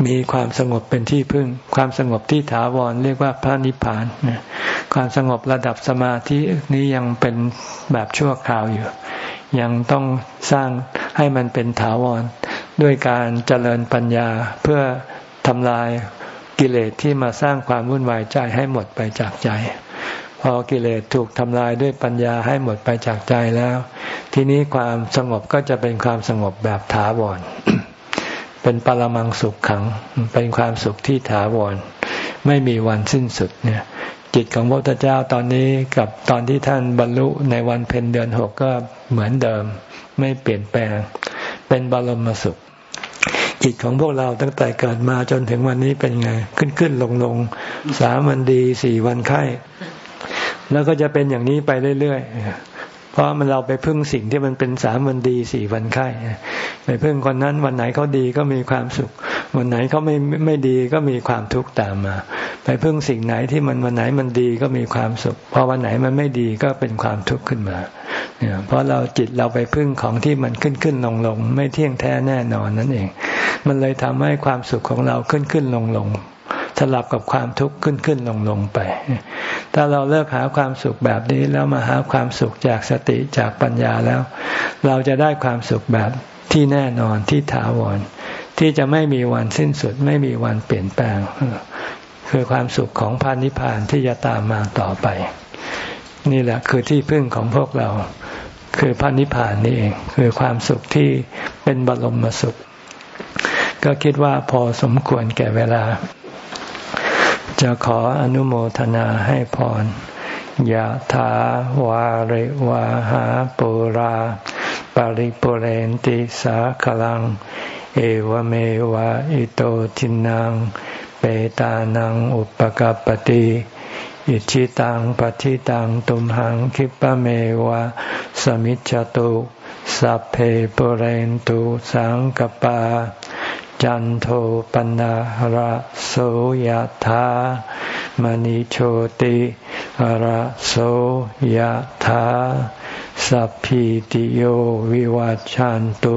มีความสงบเป็นที่พึ่ง ความสงบที่ถาวรเรียกว่าพระนิพพานความสงบระดับสมาธินี้ยังเป็นแบบชั่วคราวอยู่ ยังต้องสร้างให้มันเป็นถาวร ด้วยการเจริญปัญญาเพื่อทำลาย กิเลสที่มาสร้างความวุ่นวายใจให้หมดไปจากใจ พอกิเลสถูกทำลายด้วยปัญญาให้หมดไปจากใจแล้ว ทีนี้ความสงบก็จะเป็นความสงบแบบถาวรเป็นปรมังสุขขัง เป็นความสุขที่ถาวร ไม่มีวันสิ้นสุดเนี่ยจิตของพระพุทธเจ้าตอนนี้กับตอนที่ท่านบรรลุในวันเพ็ญเดือนหกก็เหมือนเดิม ไม่เปลี่ยนแปลง เป็นบรมสุข จิตของพวกเราตั้งแต่เกิดมาจนถึงวันนี้เป็นไง ขึ้นขึ้นลงลงสามวันดีสี่วันไข้แล้วก็จะเป็นอย่างนี้ไปเรื่อยเพราะมันเราไปพึ่งสิ่งที่มันเป็นสามวันดีสี่วันไข้ไปพึ่งคนนั้นวันไหนเขาดีก็มีความสุข วันไหนเขาไม่ไม่ดีก็มีความทุกข์ตามมา ไปพึ่งสิ่งไหนที่มันวันไหนมันดีก็มีความสุขพอวันไหนมันไม่ดีก็เป็นความทุกข์ขึ้นมาเนี่ยเพราะเราจิตเราไปพึ่งของที่มันขึ้นขึ้นลงลงไม่เที่ยงแท้แน่นอนนั่นเอง มันเลยทำให้ความสุขของเราขึ้นขึ้นลงลงสลับกับความทุกข์ขึ้นขึ้นลงลงไป ถ้าเราเลิกหาความสุขแบบนี้แล้วมาหาความสุขจากสติจากปัญญาแล้ว เราจะได้ความสุขแบบที่แน่นอนที่ถาวร ที่จะไม่มีวันสิ้นสุด ไม่มีวันเปลี่ยนแปลง คือความสุขของพานิพานที่จะตามมาต่อไป นี่แหละคือที่พึ่งของพวกเรา คือพานิพานนี่เอง คือความสุขที่เป็นบรมสุข ก็คิดว่าพอสมควรแก่เวลา จะขออนุโมทนาให้พรยะถาวาริวาหาปุราปาริปุเรนติสาขลัง เอวเมวะอิโตทินังเปตานังอุปกปติอิชิตังปฏิตังตุมหังคิปะเมวะสมิจจตุสัพเพปุเรนตุสังกปา จันโทปนะระโสยธามณิโชติระโสยธาสัพพิติโยวิวัจจันตุ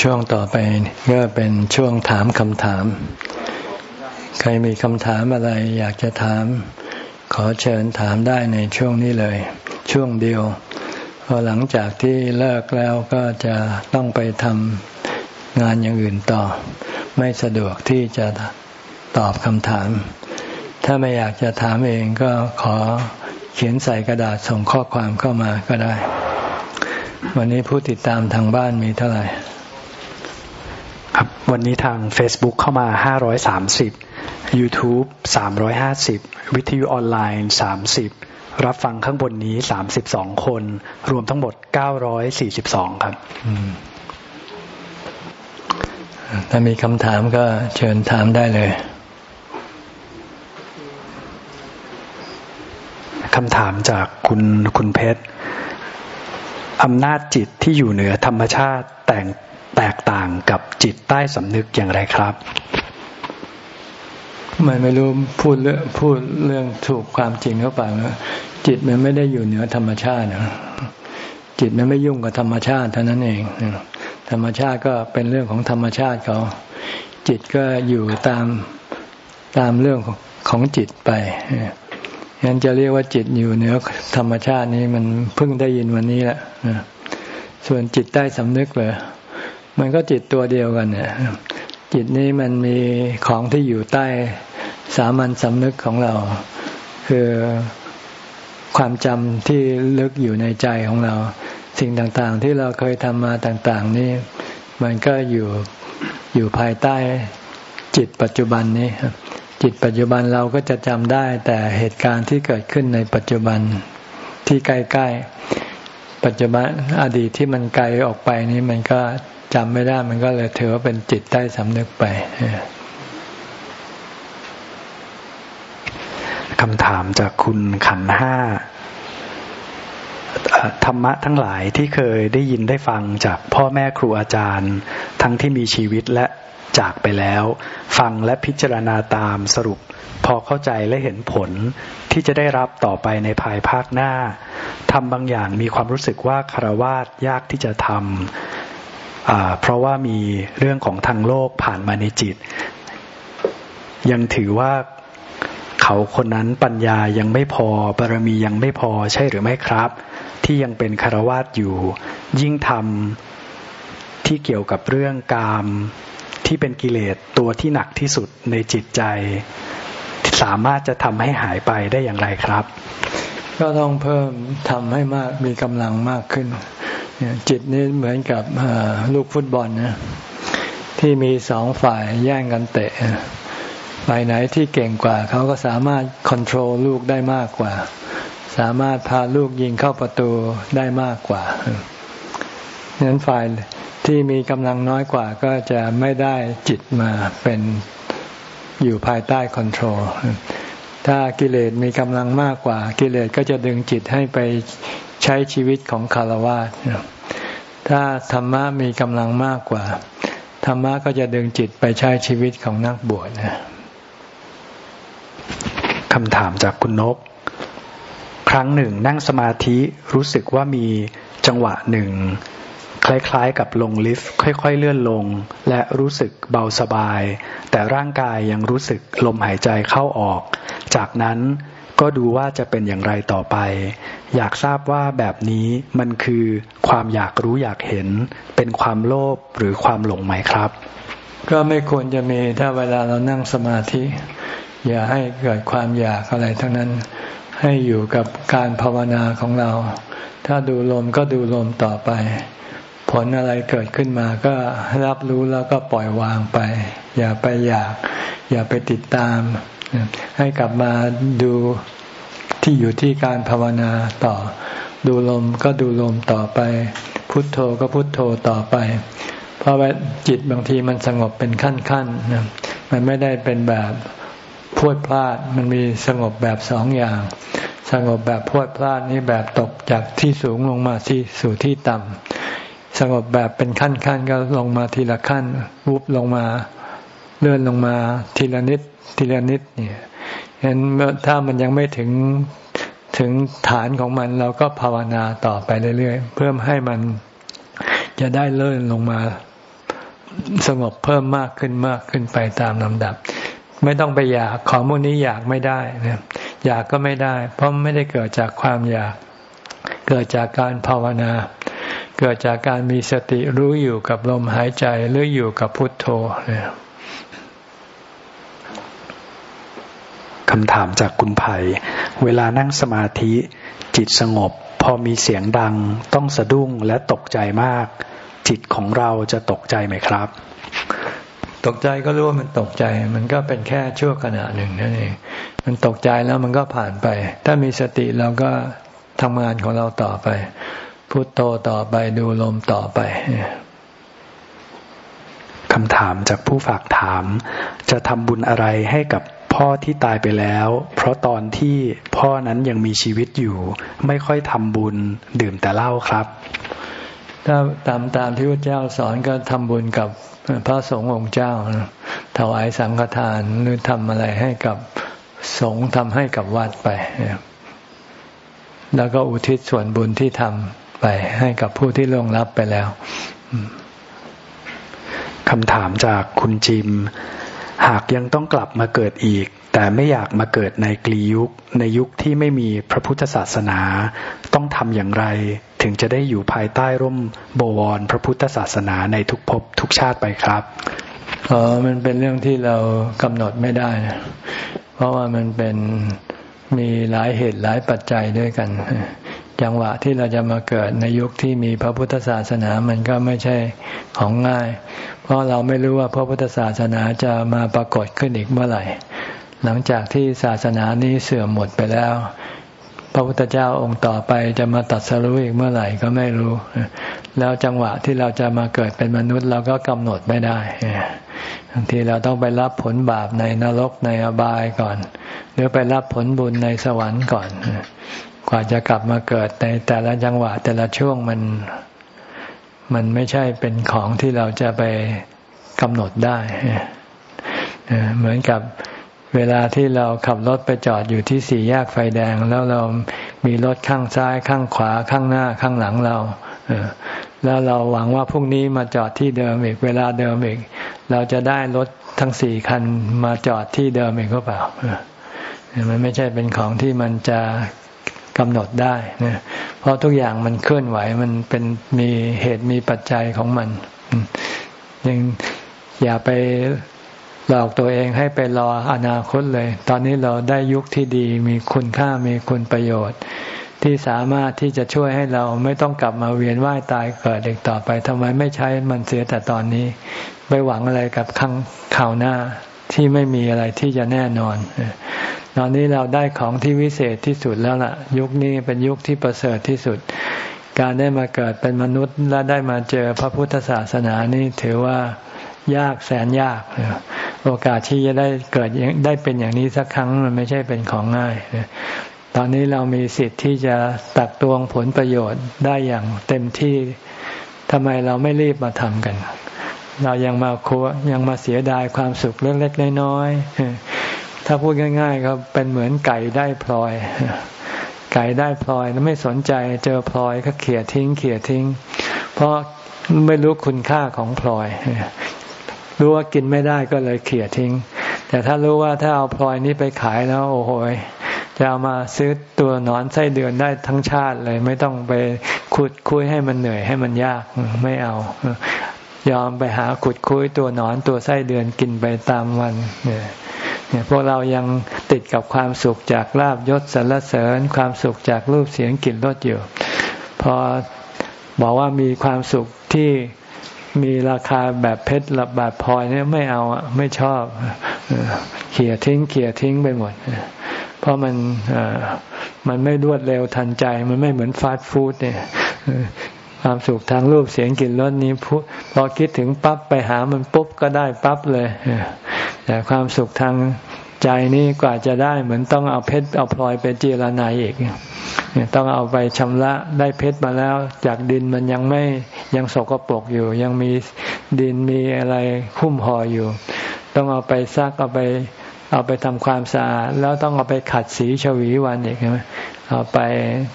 ช่วงต่อไปก็เป็นช่วงถามคำถาม ใครมีคำถามอะไรอยากจะถาม ขอเชิญถามได้ในช่วงนี้เลย ช่วงเดียวพอหลังจากที่เลิกแล้วก็จะต้องไปทำงานอย่างอื่นต่อ ไม่สะดวกที่จะตอบคำถาม ถ้าไม่อยากจะถามเองก็ขอเขียนใส่กระดาษส่งข้อความเข้ามาก็ได้วันนี้ผู้ติดตามทางบ้านมีเท่าไหร่ ครับ วันนี้ทาง Facebook เข้ามา 530 YouTube 350 วิทยุออนไลน์ 30 รับฟังข้างบนนี้ 32 คน รวมทั้งหมด 942 ครับถ้ามีคำถามก็เชิญถามได้เลยคำถามจากคุณคุณเพชรอำนาจจิตที่อยู่เหนือธรรมชาติแต่ง แตกต่างกับจิตใต้สำนึกอย่างไรครับมันไม่รู้พูดเรื่องพูดเรื่องถูกความจริงเข้าไปว่าจิตมันไม่ได้อยู่เหนือธรรมชาตินะจิตมันไม่ยุ่งกับธรรมชาติเท่านั้นเองธรรมชาติก็เป็นเรื่องของธรรมชาติเขา จิตก็อยู่ตามตามเรื่องของจิตไปงั้นจะเรียกว่าจิตอยู่เหนือธรรมชาตินี้มันเพิ่งได้ยินวันนี้แหละส่วนจิตใต้สำนึกเลย มันก็จิตตัวเดียวกันเนี่ยจิตนี้มันมีของที่อยู่ใต้สามัญสำนึกของเรา คือความจำที่ลึกอยู่ในใจของเรา สิ่งต่างๆ ที่เราเคยทำมาต่าง ๆ นี่มันก็อยู่อยู่ภายใต้จิตปัจจุบันนี้จิตปัจจุบันเราก็จะจำได้แต่เหตุการณ์ที่เกิดขึ้นในปัจจุบันที่ใกล้ๆปัจจุบันอดีตที่มันไกลออกไปนี้มันก็ จำไม่ได้มันก็เลยถือว่าเป็นจิตใต้สำนึกไปคำถามจากคุณขันห้าธรรมะทั้งหลายที่เคยได้ยินได้ฟังจากพ่อแม่ครูอาจารย์ ทั้งที่มีชีวิตและจากไปแล้ว ฟังและพิจารณาตามสรุป พอเข้าใจและเห็นผลที่จะได้รับต่อไปในภายภาคหน้าทำบางอย่างมีความรู้สึกว่าคารวาสยากที่จะทำ เพราะว่ามีเรื่องของทางโลกผ่านมาในจิต ยังถือว่าเขาคนนั้นปัญญายังไม่พอบารมียังไม่พอใช่หรือไม่ครับ ที่ยังเป็นคารวาสอยู่ ยิ่งทำที่เกี่ยวกับเรื่องกามที่เป็นกิเลสตัวที่หนักที่สุดในจิตใจ สามารถจะทำให้หายไปได้อย่างไรครับ ก็ต้องเพิ่มทำให้มากมีกำลังมากขึ้น จิตนี่เหมือนกับลูกฟุตบอลนะที่มีสองฝ่ายแย่งกันเตะฝ่ายไหนที่เก่งกว่า เขาก็สามารถควบคุมลูกได้มากกว่า สามารถพาลูกยิงเข้าประตูได้มากกว่านั้นฝ่ายที่มีกำลังน้อยกว่าก็จะไม่ได้จิตมาเป็นอยู่ภายใต้ควบคุมถ้ากิเลสมีกำลังมากกว่า กิเลสก็จะดึงจิตให้ไป ใช้ชีวิตของคารวะถ้าธรรมะมีกำลังมากกว่า ธรรมะก็จะดึงจิตไปใช้ชีวิตของนักบวชนะคำถามจากคุณนก ครั้งหนึ่งนั่งสมาธิรู้สึกว่ามีจังหวะหนึ่ง คล้ายๆ กับลงลิฟต์ค่อยๆ เลื่อนลง และรู้สึกเบาสบาย แต่ร่างกายยังรู้สึกลมหายใจเข้าออก จากนั้น ก็ดูว่าจะเป็นอย่างไรต่อไป อยากทราบว่าแบบนี้มันคือความอยากรู้อยากเห็น เป็นความโลภหรือความหลงไหมครับ ก็ไม่ควรจะมีถ้าเวลาเรานั่งสมาธิ อย่าให้เกิดความอยากอะไรทั้งนั้นให้อยู่กับการภาวนาของเรา ถ้าดูลมก็ดูลมต่อไป ผลอะไรเกิดขึ้นมาก็รับรู้แล้วก็ปล่อยวางไป อย่าไปอยาก อย่าไปติดตาม ให้กลับมาดูที่อยู่ที่การภาวนาต่อ ดูลมก็ดูลมต่อไป พุทโธก็พุทโธต่อไป เพราะว่าจิตบางทีมันสงบเป็นขั้นๆมันไม่ได้เป็นแบบพวดพลาดมันมีสงบแบบสองอย่าง สงบแบบพวดพลาดนี่แบบตกจากที่สูงลงมาที่สู่ที่ต่ำสงบแบบเป็นขั้นขั้นก็ลงมาทีละขั้นวุบลงมา เลื่อนลงมาทีละนิดทีละนิดเนี่ยเห็นถ้ามันยังไม่ถึงถึงฐานของมันเราก็ภาวนาต่อไปเรื่อยๆเพื่อให้มันจะได้เลื่อนลงมาสงบเพิ่มมากขึ้นมากขึ้นไปตามลำดับ ไม่ต้องไปอยากของพวกนี้อยากไม่ได้นะอยากก็ไม่ได้ เพราะไม่ได้เกิดจากความอยาก เกิดจากการภาวนา เกิดจากการมีสติรู้อยู่กับลมหายใจหรืออยู่กับพุทโธนะ คำถามจากคุณไผ่เวลานั่งสมาธิจิตสงบ พอมีเสียงดังต้องสะดุ้งและตกใจมาก จิตของเราจะตกใจไหมครับ ตกใจก็รู้ว่ามันตกใจ มันก็เป็นแค่ชั่วขณะหนึ่งนั่นเองมันตกใจแล้วมันก็ผ่านไป ถ้ามีสติเราก็ทำงานของเราต่อไปพุโทโธต่อไปดูลมต่อไปคำถามจากผู้ฝากถาม จะทำบุญอะไรให้กับ พ่อที่ตายไปแล้ว เพราะตอนที่พ่อนั้นยังมีชีวิตอยู่ ไม่ค่อยทำบุญดื่มแต่เหล้าครับ ถ้าตามตามที่พระเจ้าสอนก็ทำบุญกับพระสงฆ์องค์เจ้าถวายสังฆทานหรือทำอะไรให้กับสงฆ์ทำให้กับวัดไปแล้วก็อุทิศส่วนบุญที่ทำไปให้กับผู้ที่ล่วงลับไปแล้วคำถามจากคุณจิม หากยังต้องกลับมาเกิดอีก แต่ไม่อยากมาเกิดในกลียุค ในยุคที่ไม่มีพระพุทธศาสนา ต้องทำอย่างไร ถึงจะได้อยู่ภายใต้ร่มโบวรพระพุทธศาสนาในทุกภพทุกชาติไปครับอ๋อมันเป็นเรื่องที่เรากำหนดไม่ได้นะเพราะว่ามันเป็นมีหลายเหตุหลายปัจจัยด้วยกัน จังหวะที่เราจะมาเกิดในยุคที่มีพระพุทธศาสนามันก็ไม่ใช่ของง่าย เพราะเราไม่รู้ว่าพระพุทธศาสนาจะมาปรากฏขึ้นอีกเมื่อไหร่ หลังจากที่ศาสนานี้เสื่อมหมดไปแล้ว พระพุทธเจ้าองค์ต่อไปจะมาตัดสรุปอีกเมื่อไหร่ก็ไม่รู้ แล้วจังหวะที่เราจะมาเกิดเป็นมนุษย์เราก็กำหนดไม่ได้บางทีเราต้องไปรับผลบาปในนรกในอบายก่อน หรือไปรับผลบุญในสวรรค์ก่อน กว่าจะกลับมาเกิดในแต่ละจังหวะแต่ละช่วงมันมันไม่ใช่เป็นของที่เราจะไปกำหนดได้ เหมือนกับเวลาที่เราขับรถไปจอดอยู่ที่สี่แยกไฟแดง แล้วเรามีรถข้างซ้ายข้างขวาข้างหน้าข้างหลังเราแล้วเราหวังว่าพรุ่งนี้มาจอดที่เดิมอีก เวลาเดิมอีก เราจะได้รถทั้งสี่คันมาจอดที่เดิมอีกก็เปล่ามันไม่ใช่เป็นของที่มันจะ กำหนดได้นะเพราะทุกอย่างมันเคลื่อนไหวมันเป็นมีเหตุมีปัจจัยของมันยังอย่าไปหลอกตัวเองให้ไปรออนาคตเลย ตอนนี้เราได้ยุคที่ดีมีคุณค่ามีคุณประโยชน์ ที่สามารถที่จะช่วยให้เราไม่ต้องกลับมาเวียนว่ายตายเกิดอีกต่อไปทำไมไม่ใช้มันเสียแต่ตอนนี้ ไปหวังอะไรกับข้างข่าวหน้าที่ไม่มีอะไรที่จะแน่นอน ตอนนี้เราได้ของที่วิเศษที่สุดแล้วล่ะ ยุคนี้เป็นยุคที่ประเสริฐที่สุด การได้มาเกิดเป็นมนุษย์และได้มาเจอพระพุทธศาสนานี่ถือว่ายากแสนยาก โอกาสที่จะได้เกิดได้เป็นอย่างนี้สักครั้งมันไม่ใช่เป็นของง่ายตอนนี้เรามีสิทธิ์ที่จะตักตวงผลประโยชน์ได้อย่างเต็มที่ทำไมเราไม่รีบมาทำกัน เรายังมาคัวยังมาเสียดายความสุขเล็กๆน้อยๆ ถ้าพูดง่าย ๆ ก็เป็นเหมือนไก่ได้พลอย ไก่ได้พลอยแล้วไม่สนใจเจอพลอยก็เขี่ยทิ้ง เขี่ยทิ้ง เพราะไม่รู้คุณค่าของพลอย รู้ว่ากินไม่ได้ก็เลยเขี่ยทิ้ง แต่ถ้ารู้ว่าถ้าเอาพลอยนี้ไปขายแล้ว โอ้โหจะเอามาซื้อตัวนอนไส้เดือนได้ทั้งชาติเลย ไม่ต้องไปขุดคุยให้มันเหนื่อยให้มันยากไม่เอา ยอมไปหาขุดคุยตัวนอนตัวไส้เดือนกินไปตามวันเนี่ย เนี่ยพวกเรายังติดกับความสุขจากลาบยศสรรเสริญ ความสุขจากรูปเสียงกลิ่นรสอยู่พอบอกว่ามีความสุขที่มีราคาแบบเพชรแบบพลอยเนี่ยไม่เอาไม่ชอบเขี่ยทิ้งเขี่ยทิ้งไปหมด เพราะมันมันไม่รวดเร็วทันใจ มันไม่เหมือนฟาสต์ฟู้ดเนี่ย ความสุขทางรูปเสียงกลิ่นรสนี้พอคิดถึงปั๊บไปหามันปุ๊บก็ได้ปั๊บเลย แต่ความสุขทางใจนี่กว่าจะได้เหมือนต้องเอาเพชรเอาพลอยไปเจรนายอีกต้องเอาไปชำระได้เพชรมาแล้ว จากดินมันยังไม่ยังสกปรกอยู่ ยังมีดินมีอะไรคุ้มห่ออยู่ ต้องเอาไปซักเอาไปเอาไปทำความสะอาดแล้วต้องเอาไปขัดสีชวีวันอีกใช่ไหมเอาไป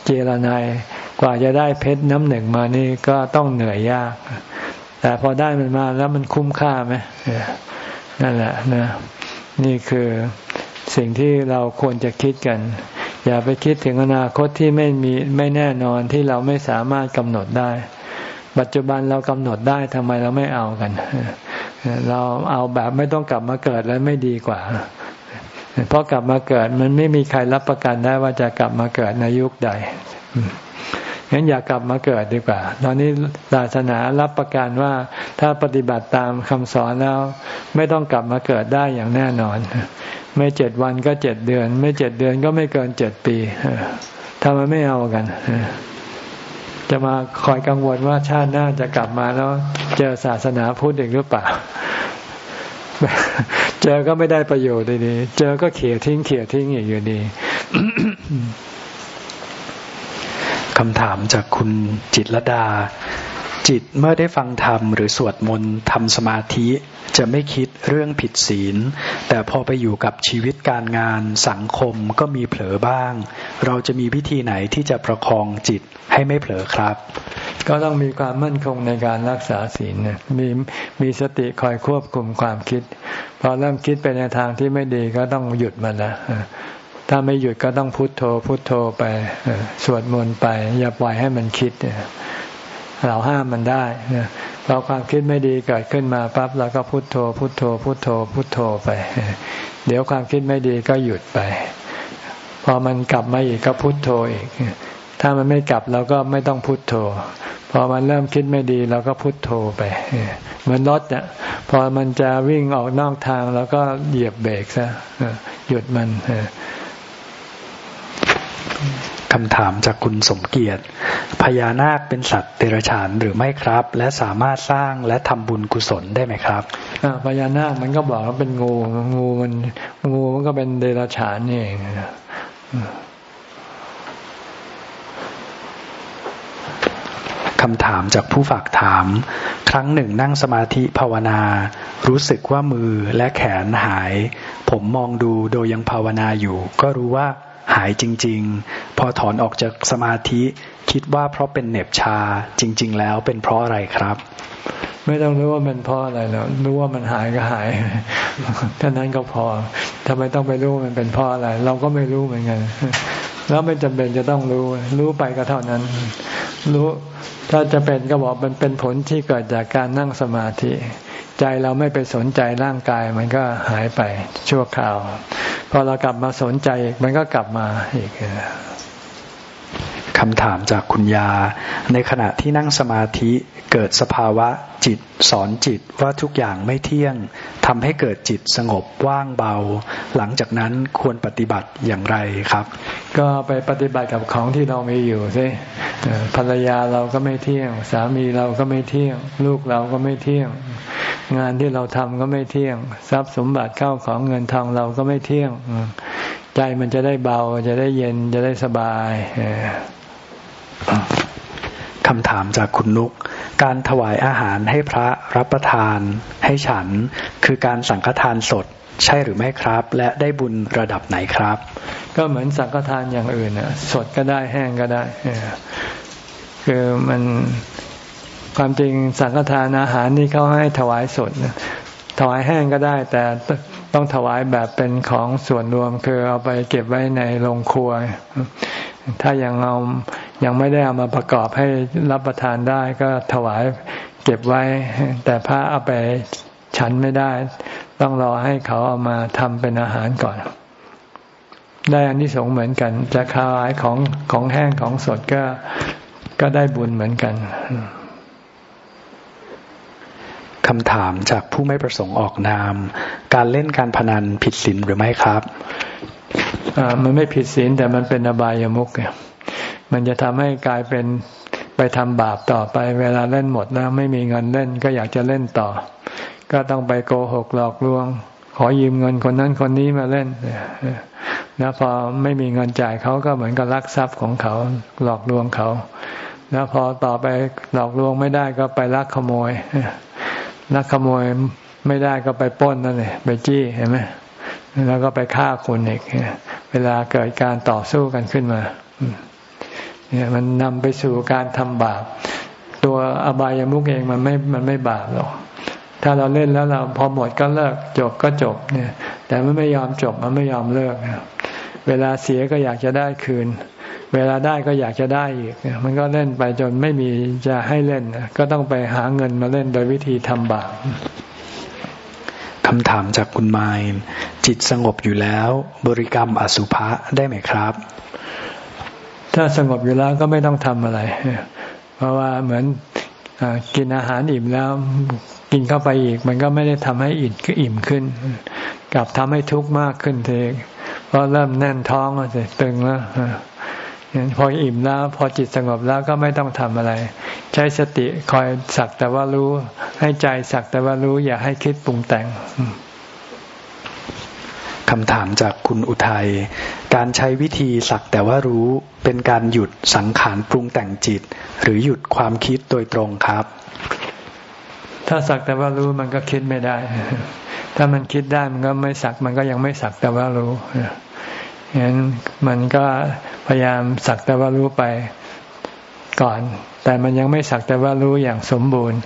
เจรนาย ว่าจะได้เพชรน้ำหนึ่งมานี่ก็ต้องเหนื่อยยาก แต่พอได้มันมาแล้วมันคุ้มค่าไหมนั่นแหละนะ นี่คือสิ่งที่เราควรจะคิดกัน อย่าไปคิดถึงอนาคตที่ไม่มีไม่แน่นอนที่เราไม่สามารถกำหนดได้ ปัจจุบันเรากำหนดได้ทำไมเราไม่เอากัน เราเอาแบบไม่ต้องกลับมาเกิดแล้วไม่ดีกว่าเพราะกลับมาเกิดมันไม่มีใครรับประกันได้ว่าจะกลับมาเกิดในยุคใด งั้นอย่ากลับมาเกิดดีกว่า ตอนนี้ศาสนารับประกันว่าถ้าปฏิบัติตามคำสอนแล้ว ไม่ต้องกลับมาเกิดได้อย่างแน่นอน ไม่เจ็ดวันก็เจ็ดเดือน ไม่เจ็ดเดือนก็ไม่เกินเจ็ดปีทำไมไม่เอากัน จะมาคอยกังวลว่าชาติหน้าจะกลับมาแล้ว เจอศาสนาพุทธอีกหรือเปล่าเจอก็ไม่ได้ประโยชน์ดีๆเจอก็เขี่ยทิ้งเขี่ยทิ้งอย่างอยู่ดี คำถามจากคุณจิตรดา จิตเมื่อได้ฟังธรรมหรือสวดมนต์ทำสมาธิจะไม่คิดเรื่องผิดศีล แต่พอไปอยู่กับชีวิตการงานสังคมก็มีเผลอบ้าง เราจะมีวิธีไหนที่จะประคองจิตให้ไม่เผลอครับ ก็ต้องมีความมั่นคงในการรักษาศีลมีมีสติคอยควบคุมความคิด พอเริ่มคิดไปในทางที่ไม่ดีก็ต้องหยุดมันนะ ถ้าไม่หยุดก็ต้องพุโทโธ พุโทโธไปสวดมนต์ไป อย่าปล่อยให้มันคิดเราห้ามมันได้พอความคิดไม่ดีเกิดขึ้นมาปั๊บเราก็พุโทโธ พุโทโธ พุโทโธ พุโทโธไป เดี๋ยวความคิดไม่ดีก็หยุดไป พอมันกลับมาอีกก็พุโทโธอีก ถ้ามันไม่กลับเราก็ไม่ต้องพุโทโธ พอมันเริ่มคิดไม่ดีเราก็พุโทโธไปเหมือนรถเนี่ยพอมันจะวิ่งออกนอกทางเราก็เหยียบเบรกซะหยุดมัน คำถามจากคุณสมเกียรติ พญานาคเป็นสัตว์เดรัจฉานหรือไม่ครับ และสามารถสร้างและทำบุญกุศลได้ไหมครับพญานาคมันก็บอกว่าเป็นงูงูมันงูมันก็เป็นเดรัจฉานนี่เองคำถามจากผู้ฝากถาม ครั้งหนึ่งนั่งสมาธิภาวนา รู้สึกว่ามือและแขนหาย ผมมองดูโดยยังภาวนาอยู่ ก็รู้ว่า หายจริง ๆ พอถอนออกจากสมาธิคิดว่าเพราะเป็นเหน็บชาจริง ๆ แล้วเป็นเพราะอะไรครับ ไม่ต้องรู้ว่ามันเพราะอะไรแล้วรู้ว่ามันหายก็หายเท่านั้นก็พอทำไมต้องไปรู้มันเป็นเพราะอะไร เราก็ไม่รู้เหมือนกัน แล้วไม่จำเป็นจะต้องรู้ รู้ไปก็เท่านั้น รู้ถ้าจะเป็นก็บอกมันเป็นผลที่เกิดจากการนั่งสมาธิ ใจเราไม่ไปสนใจร่างกายมันก็หายไปชั่วคราว พอเรากลับมาสนใจมันก็กลับมาอีก คำถามจากคุณยา ในขณะที่นั่งสมาธิเกิดสภาวะจิตสอนจิตว่าทุกอย่างไม่เที่ยงทำให้เกิดจิตสงบว่างเบา หลังจากนั้นควรปฏิบัติอย่างไรครับ ก็ไปปฏิบัติกับของที่เรามีอยู่สิภรรยาเราก็ไม่เที่ยง สามีเราก็ไม่เที่ยง ลูกเราก็ไม่เที่ยง งานที่เราทำก็ไม่เที่ยง ทรัพย์สมบัติเข้าของเงินทองเราก็ไม่เที่ยง ใจมันจะได้เบาจะได้เย็นจะได้สบาย คำถามจากคุณนุก การถวายอาหารให้พระรับประทานให้ฉัน คือการสังฆทานสดใช่หรือไม่ครับ และได้บุญระดับไหนครับ ก็เหมือนสังฆทานอย่างอื่นนะสดก็ได้แห้งก็ได้คือมันความจริงสังฆทานอาหารนี่เขาให้ถวายสดถวายแห้งก็ได้ แต่ต้องถวายแบบเป็นของส่วนรวมคือเอาไปเก็บไว้ในโรงครัว ถ้ายังเอา ยังไม่ได้เอามาประกอบให้รับประทานได้ก็ถวายเก็บไว้ แต่พระเอาไปฉันไม่ได้ ต้องรอให้เขาเอามาทำเป็นอาหารก่อน ได้อันที่สงเหมือนกัน จะขายของของแห้งของสดก็ก็ได้บุญเหมือนกันคำถามจากผู้ไม่ประสงค์ออกนาม การเล่นการพนันผิดศีลหรือไม่ครับมันไม่ผิดศีลแต่มันเป็นอบายามุก มันจะทำให้กลายเป็นไปทำบาปต่อไป เวลาเล่นหมดแล้วไม่มีเงินเล่นก็อยากจะเล่นต่อ ก็ต้องไปโกหกหลอกลวง ขอยืมเงินคนนั้นคนนี้มาเล่นแล้วพอไม่มีเงินจ่ายเขาก็เหมือนกับลักทรัพย์ของเขาหลอกลวงเขา แล้วพอต่อไปหลอกลวงไม่ได้ก็ไปลักขโมยลักขโมยไม่ได้ก็ไปป้นนั่นเลยไปจี้เห็นไหมแล้วก็ไปฆ่าคนอีกเวลาเกิดการต่อสู้กันขึ้นมา เนี่ยมันนำไปสู่การทำบาป ตัวอบายามุกเองมันไม่มันไม่บาปหรอกถ้าเราเล่นแล้วเราพอหมดก็เลิกจบก็จบเนี่ย แต่มันไม่ยอมจบมันไม่ยอมเลิกเวลาเสียก็อยากจะได้คืน เวลาได้ก็อยากจะได้อีกมันก็เล่นไปจนไม่มีจะให้เล่น ก็ต้องไปหาเงินมาเล่นโดยวิธีทำบาปคำถามจากคุณไมน์จิตสงบอยู่แล้ว บริกรรมอสุภะได้ไหมครับ ถ้าสงบอยู่แล้วก็ไม่ต้องทำอะไร เพราะว่าเหมือนอกินอาหารอิ่มแล้ว กินเข้าไปอีก มันก็ไม่ได้ทำให้อิ่มอิ่มขึ้น กลับทำให้ทุกข์มากขึ้นเองเพราะเริ่มแน่นท้องแล้วตึงแล้วพออิ่มแล้วพอจิตสงบแล้วก็ไม่ต้องทำอะไร ใช้สติคอยสักแต่ว่ารู้ ให้ใจสักแต่ว่ารู้ อย่าให้คิดปรุงแต่ง คำถามจากคุณอุทัย การใช้วิธีสักแต่ว่ารู้เป็นการหยุดสังขารปรุงแต่งจิต หรือหยุดความคิดโดยตรงครับ ถ้าสักแต่ว่ารู้มันก็คิดไม่ได้ ถ้ามันคิดได้มันก็ไม่สัก มันก็ยังไม่สักแต่ว่ารู้ฉะนั้นมันก็พยายามสักแต่ว่ารู้ไปก่อน แต่มันยังไม่สักแต่ว่ารู้อย่างสมบูรณ์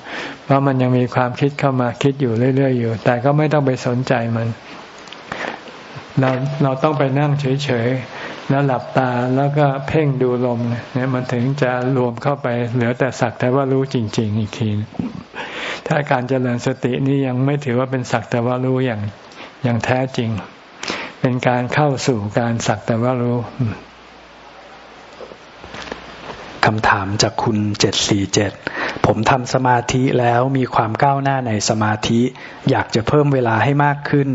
เพราะมันยังมีความคิดเข้ามาคิดอยู่เรื่อยๆอยู่ แต่ก็ไม่ต้องไปสนใจมัน เราเราต้องไปนั่งเฉยๆแล้วหลับตาแล้วก็เพ่งดูลมเนี่ยมันถึงจะรวมเข้าไปเหลือแต่สักแต่ว่ารู้จริง ๆ อีกที ถ้าการเจริญสตินี่ยังไม่ถือว่าเป็นสักแต่ว่ารู้อย่างอย่างแท้จริง เป็นการเข้าสู่การสักแต่ว่ารู้คำถามจากคุณเจ็ดสี่เจ็ด ผมทำสมาธิแล้วมีความก้าวหน้าในสมาธิ อยากจะเพิ่มเวลาให้มากขึ้น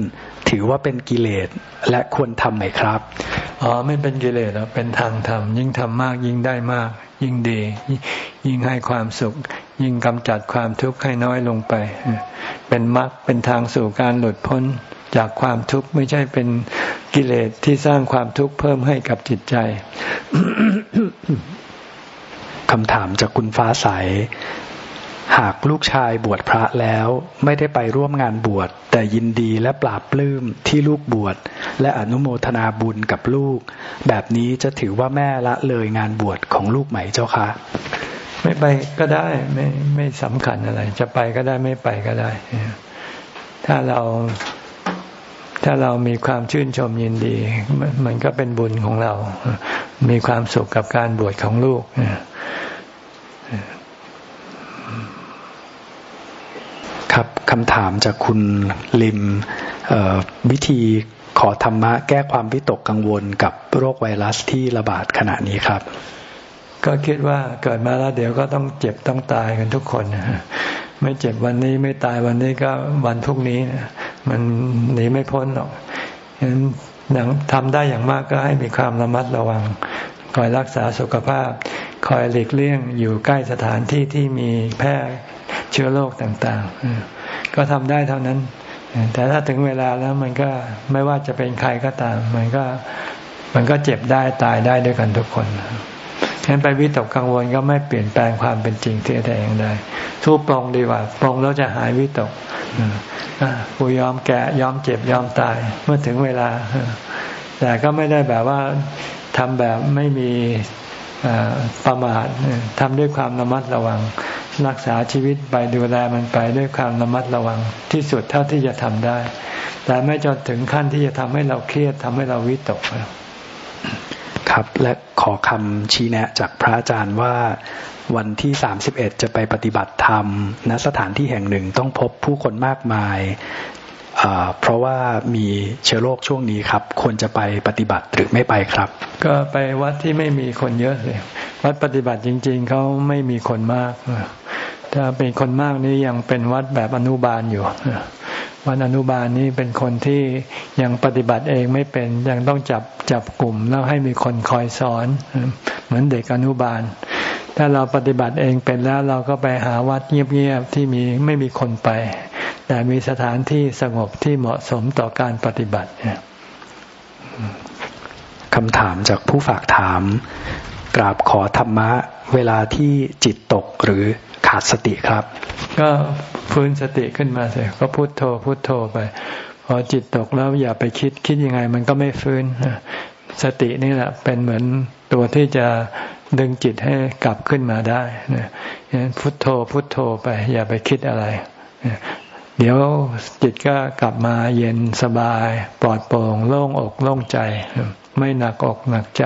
ถือว่าเป็นกิเลสและควรทำไหมครับอ๋อไม่เป็นกิเลสหรอกเป็นทางธรรมยิ่งทำมากยิ่งได้มาก ยิ่งดี ยิ่งให้ความสุข ยิ่งกำจัดความทุกข์ให้น้อยลงไป เป็นมรรคเป็นทางสู่การหลุดพ้นจากความทุกข์ไม่ใช่เป็นกิเลสที่สร้างความทุกข์เพิ่มให้กับจิตใจ คำถามจากคุณฟ้าใส หากลูกชายบวชพระแล้วไม่ได้ไปร่วมงานบวช แต่ยินดีและปราบปลื้มที่ลูกบวช และอนุโมทนาบุญกับลูก แบบนี้จะถือว่าแม่ละเลยงานบวชของลูกไหมเจ้าคะ ไม่ไปก็ได้ไม่ไม่สำคัญอะไร จะไปก็ได้ไม่ไปก็ได้ ถ้าเรา ถ้าเรามีความชื่นชมยินดี มันก็เป็นบุญของเรา มีความสุขกับการบวชของลูกครับคำถามจากคุณลิมวิธีขอธรรมะแก้ความวิตกกังวลกับโรคไวรัสที่ระบาดขณะนี้ครับ ก็คิดว่าเกิดมาแล้วเดี๋ยวก็ต้องเจ็บต้องตายกันทุกคน ไม่เจ็บวันนี้ไม่ตายวันนี้ก็วันพรุ่งนี้ มันหนีไม่พ้นหรอกฉะนั้นทำได้อย่างมากก็ให้มีความระมัดระวัง คอยรักษาสุขภาพ คอยหลีกเลี่ยงอยู่ใกล้สถานที่ที่มีแพร่เชื้อโรคต่างๆ ก็ทำได้เท่านั้น แต่ถ้าถึงเวลาแล้วมันก็ไม่ว่าจะเป็นใครก็ตาม มันก็มันก็เจ็บได้ตายได้ด้วยกันทุกคน ฉะนั้นไปวิตกกังวลก็ไม่เปลี่ยนแปลงความเป็นจริงที่แต่อย่างใดทุบปรงดีกว่าปรงแล้วจะหายวิตกกูยอมแก่ยอมเจ็บยอมตายเมื่อถึงเวลา แต่ก็ไม่ได้แบบว่าทำแบบไม่มีประมาททำด้วยความระมัดระวัง รักษาชีวิตไปดูแลมันไปด้วยความระมัดระวังที่สุดเท่าที่จะทำได้ แต่ไม่จนถึงขั้นที่จะทำให้เราเครียดทำให้เราวิตก ครับ และขอคำชี้แนะจากพระอาจารย์ว่าวันที่สามสิบเอ็ดจะไปปฏิบัติธรรมณสถานที่แห่งหนึ่งต้องพบผู้คนมากมาย เพราะว่ามีเชื้อโรคช่วงนี้ครับ ควรจะไปปฏิบัติหรือไม่ไปครับ ก็ไปวัดที่ไม่มีคนเยอะเลยวัดปฏิบัติจริง ๆเขาไม่มีคนมาก ถ้าเป็นคนมากนี่ยังเป็นวัดแบบอนุบาลอยู่ วันอนุบาลนี้เป็นคนที่ยังปฏิบัติเองไม่เป็นยังต้องจับจับกลุ่มแล้วให้มีคนคอยสอน เหมือนเด็กอนุบาล ถ้าเราปฏิบัติเองเป็นแล้วเราก็ไปหาวัดเงียบๆที่มีไม่มีคนไป แต่มีสถานที่สงบที่เหมาะสมต่อการปฏิบัติคำถามจากผู้ฝากถาม กราบขอธรรมะ เวลาที่จิตตกหรือขาดสติครับ ก็ฟื้นสติขึ้นมาเสก็พุโทโธพุโทโธไป พอจิตตกแล้วอย่าไปคิดคิดยังไงมันก็ไม่ฟื้น สตินี่แหละเป็นเหมือนตัวที่จะดึงจิตให้กลับขึ้นมาได้นะพุโทโธพุโทโธไป อย่าไปคิดอะไร เดี๋ยวจิตก็กลับมาเย็นสบาย ปลอดโปร่งโล่งอกโล่งใจ ไม่หนักอกหนักใจ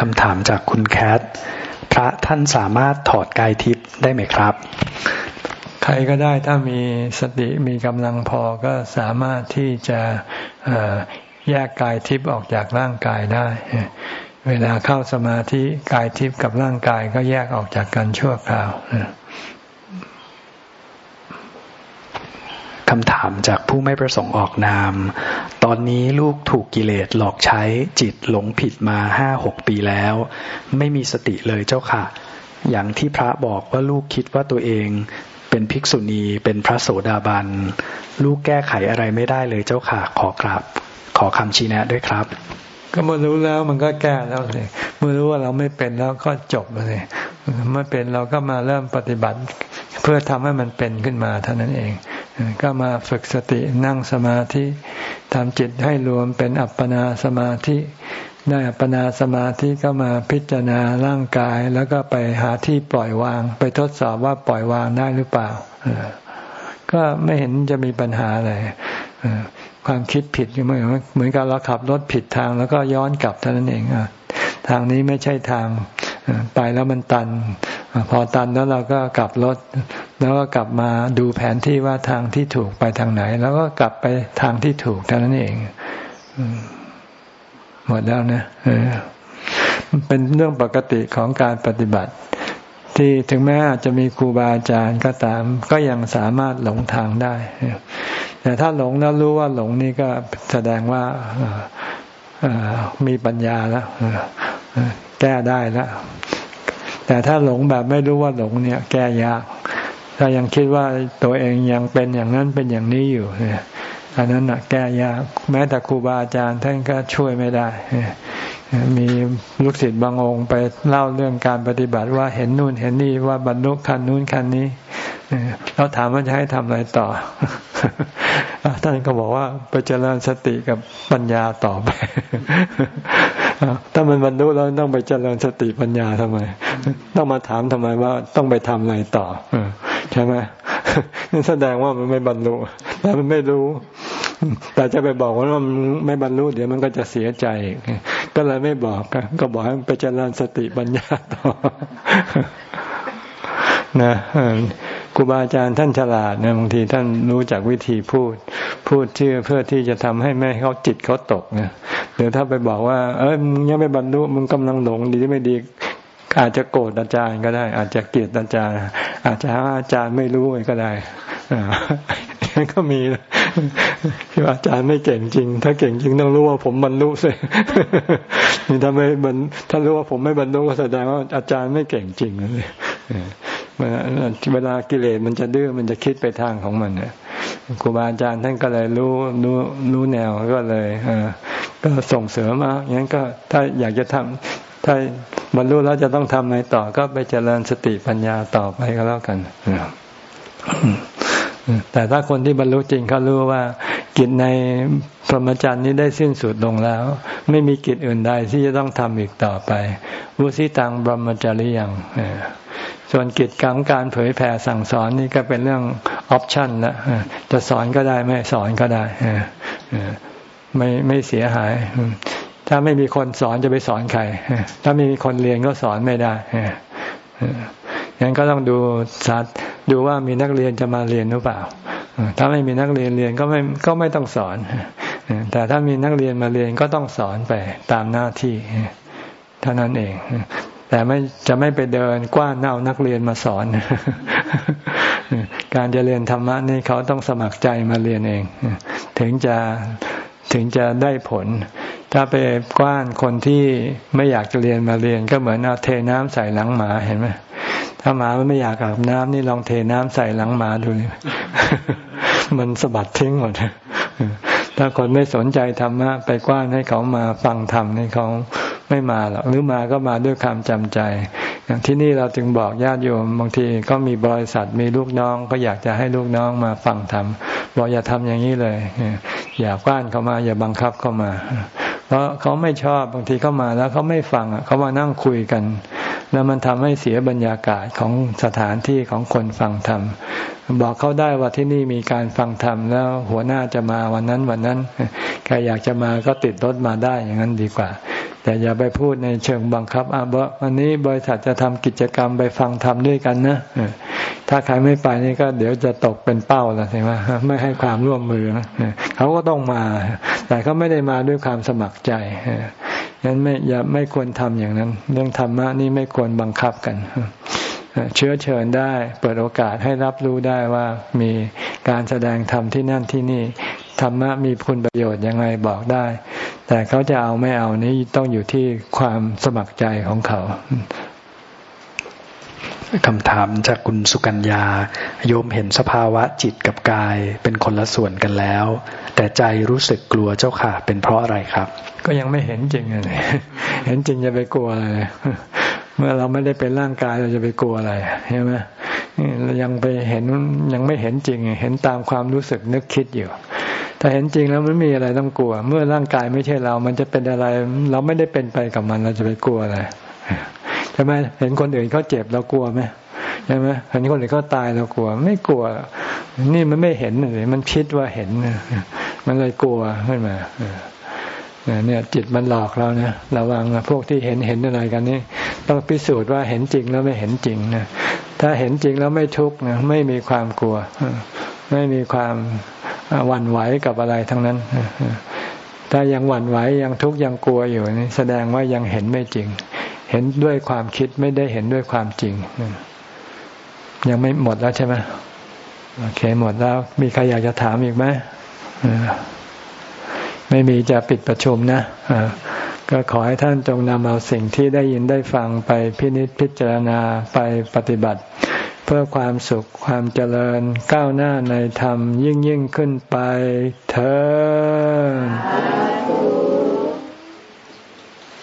คำถามจากคุณแคท พระท่านสามารถถอดกายทิพย์ได้ไหมครับ ใครก็ได้ถ้ามีสติมีกำลังพอก็สามารถที่จะแยกกายทิพย์ออกจากร่างกายได้ เวลาเข้าสมาธิกายทิพย์กับร่างกายก็แยกออกจากกันชั่วคราว คำถามจากผู้ไม่ประสงค์ออกนาม ตอนนี้ลูกถูกกิเลสหลอกใช้จิตหลงผิดมาห้าหกปีแล้ว ไม่มีสติเลยเจ้าค่ะ อย่างที่พระบอกว่าลูกคิดว่าตัวเองเป็นภิกษุณีเป็นพระโสดาบัน ลูกแก้ไขอะไรไม่ได้เลยเจ้าค่ะ ขอกราบ ขอคำชี้แนะด้วยครับ ก็เมื่อรู้แล้วมันก็แก้แล้วเลยเมื่อรู้ว่าเราไม่เป็นแล้วก็จบเลยเมื่อเป็นเราก็มาเริ่มปฏิบัติ เพื่อทำให้มันเป็นขึ้นมาเท่านั้นเอง ก็มาฝึกสตินั่งสมาธิทำจิตให้รวมเป็นอัปปนาสมาธิ ได้อัปปนาสมาธิก็มาพิจารณาร่างกาย แล้วก็ไปหาที่ปล่อยวาง ไปทดสอบว่าปล่อยวางได้หรือเปล่า ก็ไม่เห็นจะมีปัญหาอะไรความคิดผิดก็เหมือนเหมือนกับเราขับรถผิดทาง แล้วก็ย้อนกลับเท่านั้นเองทางนี้ไม่ใช่ทางไปแล้วมันตัน พอตันแล้วเราก็กลับรถ แล้วก็กลับมาดูแผนที่ว่าทางที่ถูกไปทางไหน แล้วก็กลับไปทางที่ถูกเท่านั้นเองหมดแล้วนะเป็นเรื่องปกติของการปฏิบัติ ที่ถึงแม้อาจจะมีครูบาอาจารย์ก็ตาม ก็ยังสามารถหลงทางได้ แต่ถ้าหลงแล้วรู้ว่าหลงนี่ก็แสดงว่ามีปัญญาแล้ว แก้ได้แล้ว แต่ถ้าหลงแบบไม่รู้ว่าหลงเนี่ย แก้ยาก ถ้ายังคิดว่าตัวเองยังเป็นอย่างนั้นเป็นอย่างนี้อยู่เนี่ยอันนั้นนะแก้ยาก แม้แต่ครูบาอาจารย์ท่านก็ช่วยไม่ได้ มีลูกศิษย์บางองค์ไปเล่าเรื่องการปฏิบัติว่าเห็นนู่นเห็นนี่ว่าบรรลุขั้นนู่นขั้นนี้เราถามว่าจะให้ทำอะไรต่อ ท่านก็บอกว่าไปเจริญสติกับปัญญาต่อไป ถ้ามันบรรลุแล้วต้องไปเจริญสติปัญญาทำไม ต้องมาถามทำไมว่าต้องไปทำอะไรต่อใช่ไหมนี่แสดงว่ามันไม่บรรลุแต่มันไม่รู้ แต่จะไปบอกว่ามันไม่บรรลุเดี๋ยวมันก็จะเสียใจ ก็เลยไม่บอกก็บอกให้ไปเจริญสติปัญญาต่อนะ ครูบาอาจารย์ท่านฉลาดนะบางทีท่านรู้จักวิธีพูด พูดเชื่อเพื่อที่จะทำให้แม่เขาจิตเขาตกนะหรือถ้าไปบอกว่า เอ้ยมึงยังไม่บรรลุมึงกำลังหลงดีไม่ดีอาจจะโกรธอาจารย์ก็ได้ อาจจะเกลียดอาจารย์ อาจจะว่าอาจารย์ไม่รู้ก็ได้อ่าก็มีคืออาจารย์ไม่เก่งจริง ถ้าเก่งจริงต้องรู้ว่าผมบรรลุสินี่ถ้าไม่บรรถ้ารู้ว่าผมไม่บรรลุก็แสดงว่าอาจารย์ไม่เก่งจริงเลย เวลากิเลสมันจะดื้อมันจะคิดไปทางของมันเนี่ยครูบาอาจารย์ท่านก็เลยรู้รู้รู้แนวก็เลยก็ส่งเสริมมาอย่างนั้นก็ถ้าอยากจะทำถ้าบรรลุแล้วจะต้องทำอะไรต่อก็ไปเจริญสติปัญญาต่อไปก็แล้วกันแต่ถ้าคนที่บรรลุจริงเขารู้ว่า กิจในพรหมจรรย์นี้ได้สิ้นสุดลงแล้ว ไม่มีกิจอื่นใดที่จะต้องทำอีกต่อไปวุสิตังบรมจริยังส่วนกิจกรรมการเผยแผ่สั่งสอนนี่ก็เป็นเรื่องออปชันละจะสอนก็ได้ไม่สอนก็ได้ไม่ไม่เสียหาย ถ้าไม่มีคนสอนจะไปสอนใคร ถ้าไม่มีคนเรียนก็สอนไม่ได้ยังก็ต้องดูสัตดูว่ามีนักเรียนจะมาเรียนหรือเปล่า ถ้าไม่มีนักเรียนเรียนก็ไม่ก็ไม่ต้องสอน แต่ถ้ามีนักเรียนมาเรียนก็ต้องสอนไปตามหน้าที่เท่านั้นเอง แต่ไม่จะไม่ไปเดินกว้านเน่านักเรียนมาสอน การจะเรียนธรรมะนี่เขาต้องสมัครใจมาเรียนเอง ถึงจะถึงจะได้ผล ถ้าไปกว้านคนที่ไม่อยากจะเรียนมาเรียน ก็เหมือนเอาเทน้ำใส่หลังหมาเห็นไหมถ้าหมามันไม่อยากอาบน้ำนี่ลองเทน้ำใส่หลังหมาดู มันสะบัดทิ้งหมดถ้าคนไม่สนใจธรรมะไปกว้านให้เขามาฟังธรรมให้เขาไม่มาหรอกหรือมาก็มาด้วยความจำใจ อย่างที่นี่เราจึงบอกญาติโยมบางทีก็มีบริษัทมีลูกน้อง ก็อยากจะให้ลูกน้องมาฟังธรรมบอกอย่าทำอย่างนี้เลย อย่าก้านเขามา อย่าบังคับเขามา เพราะเขาไม่ชอบบางทีเขามาแล้วเขาไม่ฟังเขามานั่งคุยกัน แล้วมันทำให้เสียบรรยากาศของสถานที่ของคนฟังธรรม บอกเขาได้ว่าที่นี่มีการฟังธรรม แล้วหัวหน้าจะมาวันนั้นวันนั้นใครอยากจะมาก็ติดรถมาได้อย่างนั้นดีกว่า แต่อย่าไปพูดในเชิงบังคับอะวันนี้บริษัทจะทำกิจกรรมไปฟังทำด้วยกันนะถ้าใครไม่ไปนี่ก็เดี๋ยวจะตกเป็นเป้าแล้วใช่ไหมไม่ให้ความร่วมมือเขาก็ต้องมา แต่เขาไม่ได้มาด้วยความสมัครใจ นั้นไม่อย่าไม่ควรทำอย่างนั้น เรื่องธรรมะนี่ไม่ควรบังคับกันเชื้อเชิญได้ เปิดโอกาสให้รับรู้ได้ว่ามีการแสดงธรรมที่นั่นที่นี่ธรรมะมีคุณประโยชน์ยังไงบอกได้ แต่เขาจะเอาไม่เอานี้ต้องอยู่ที่ความสมัครใจของเขา คำถามจากคุณสุกัญญา โยมเห็นสภาวะจิตกับกายเป็นคนละส่วนกันแล้ว แต่ใจรู้สึกกลัวเจ้าค่ะ เป็นเพราะอะไรครับ ก็ยังไม่เห็นจริงเลยเห็นจริงจะไปกลัวอะไรเมื่อเราไม่ได้เป็นร่างกายเราจะไปกลัวอะไรใช่ไหมเรายังไปเห็นยังไม่เห็นจริง เห็นตามความรู้สึกนึกคิดอยู่ถ้าเห็นจริงแล้วมันมีอะไรต้องกลัว เมื่อร่างกายไม่ใช่เรา มันจะเป็นอะไร เราไม่ได้เป็นไปกับมันเราจะไปกลัวอะไร ใช่ไหมเห็นคนอื่นเขาเจ็บเรากลัวไหมใช่ไหมเห็นคนอื่นเขาตายเรากลัว ไม่กลัว นี่มันไม่เห็นเลยมันคิดว่าเห็นมันเลยกลัวขึ้นมาเนี่ยจิตมันหลอกเรานะระวังนะพวกที่เห็นเห็นอะไรกันนี่ต้องพิสูจน์ว่าเห็นจริงแล้วไม่เห็นจริงนะถ้าเห็นจริงแล้วไม่ทุกข์นะไม่มีความกลัว ไม่มีความหวั่นไหวกับอะไรทั้งนั้นถ้ายังหวั่นไหวยังทุกข์ยังกลัวอยู่นี่แสดงว่ายังเห็นไม่จริง เห็นด้วยความคิดไม่ได้เห็นด้วยความจริง ยังไม่หมดแล้วใช่ไหมโอเคหมดแล้ว มีใครอยากจะถามอีกไหมไม่มีจะปิดประชุมนะก็ขอให้ท่านจงนำเอาสิ่งที่ได้ยินได้ฟังไปพินิจพิจารณาไปปฏิบัติ เพื่อความสุขความเจริญก้าวหน้าในธรรมยิ่งยิ่งขึ้นไปเธอ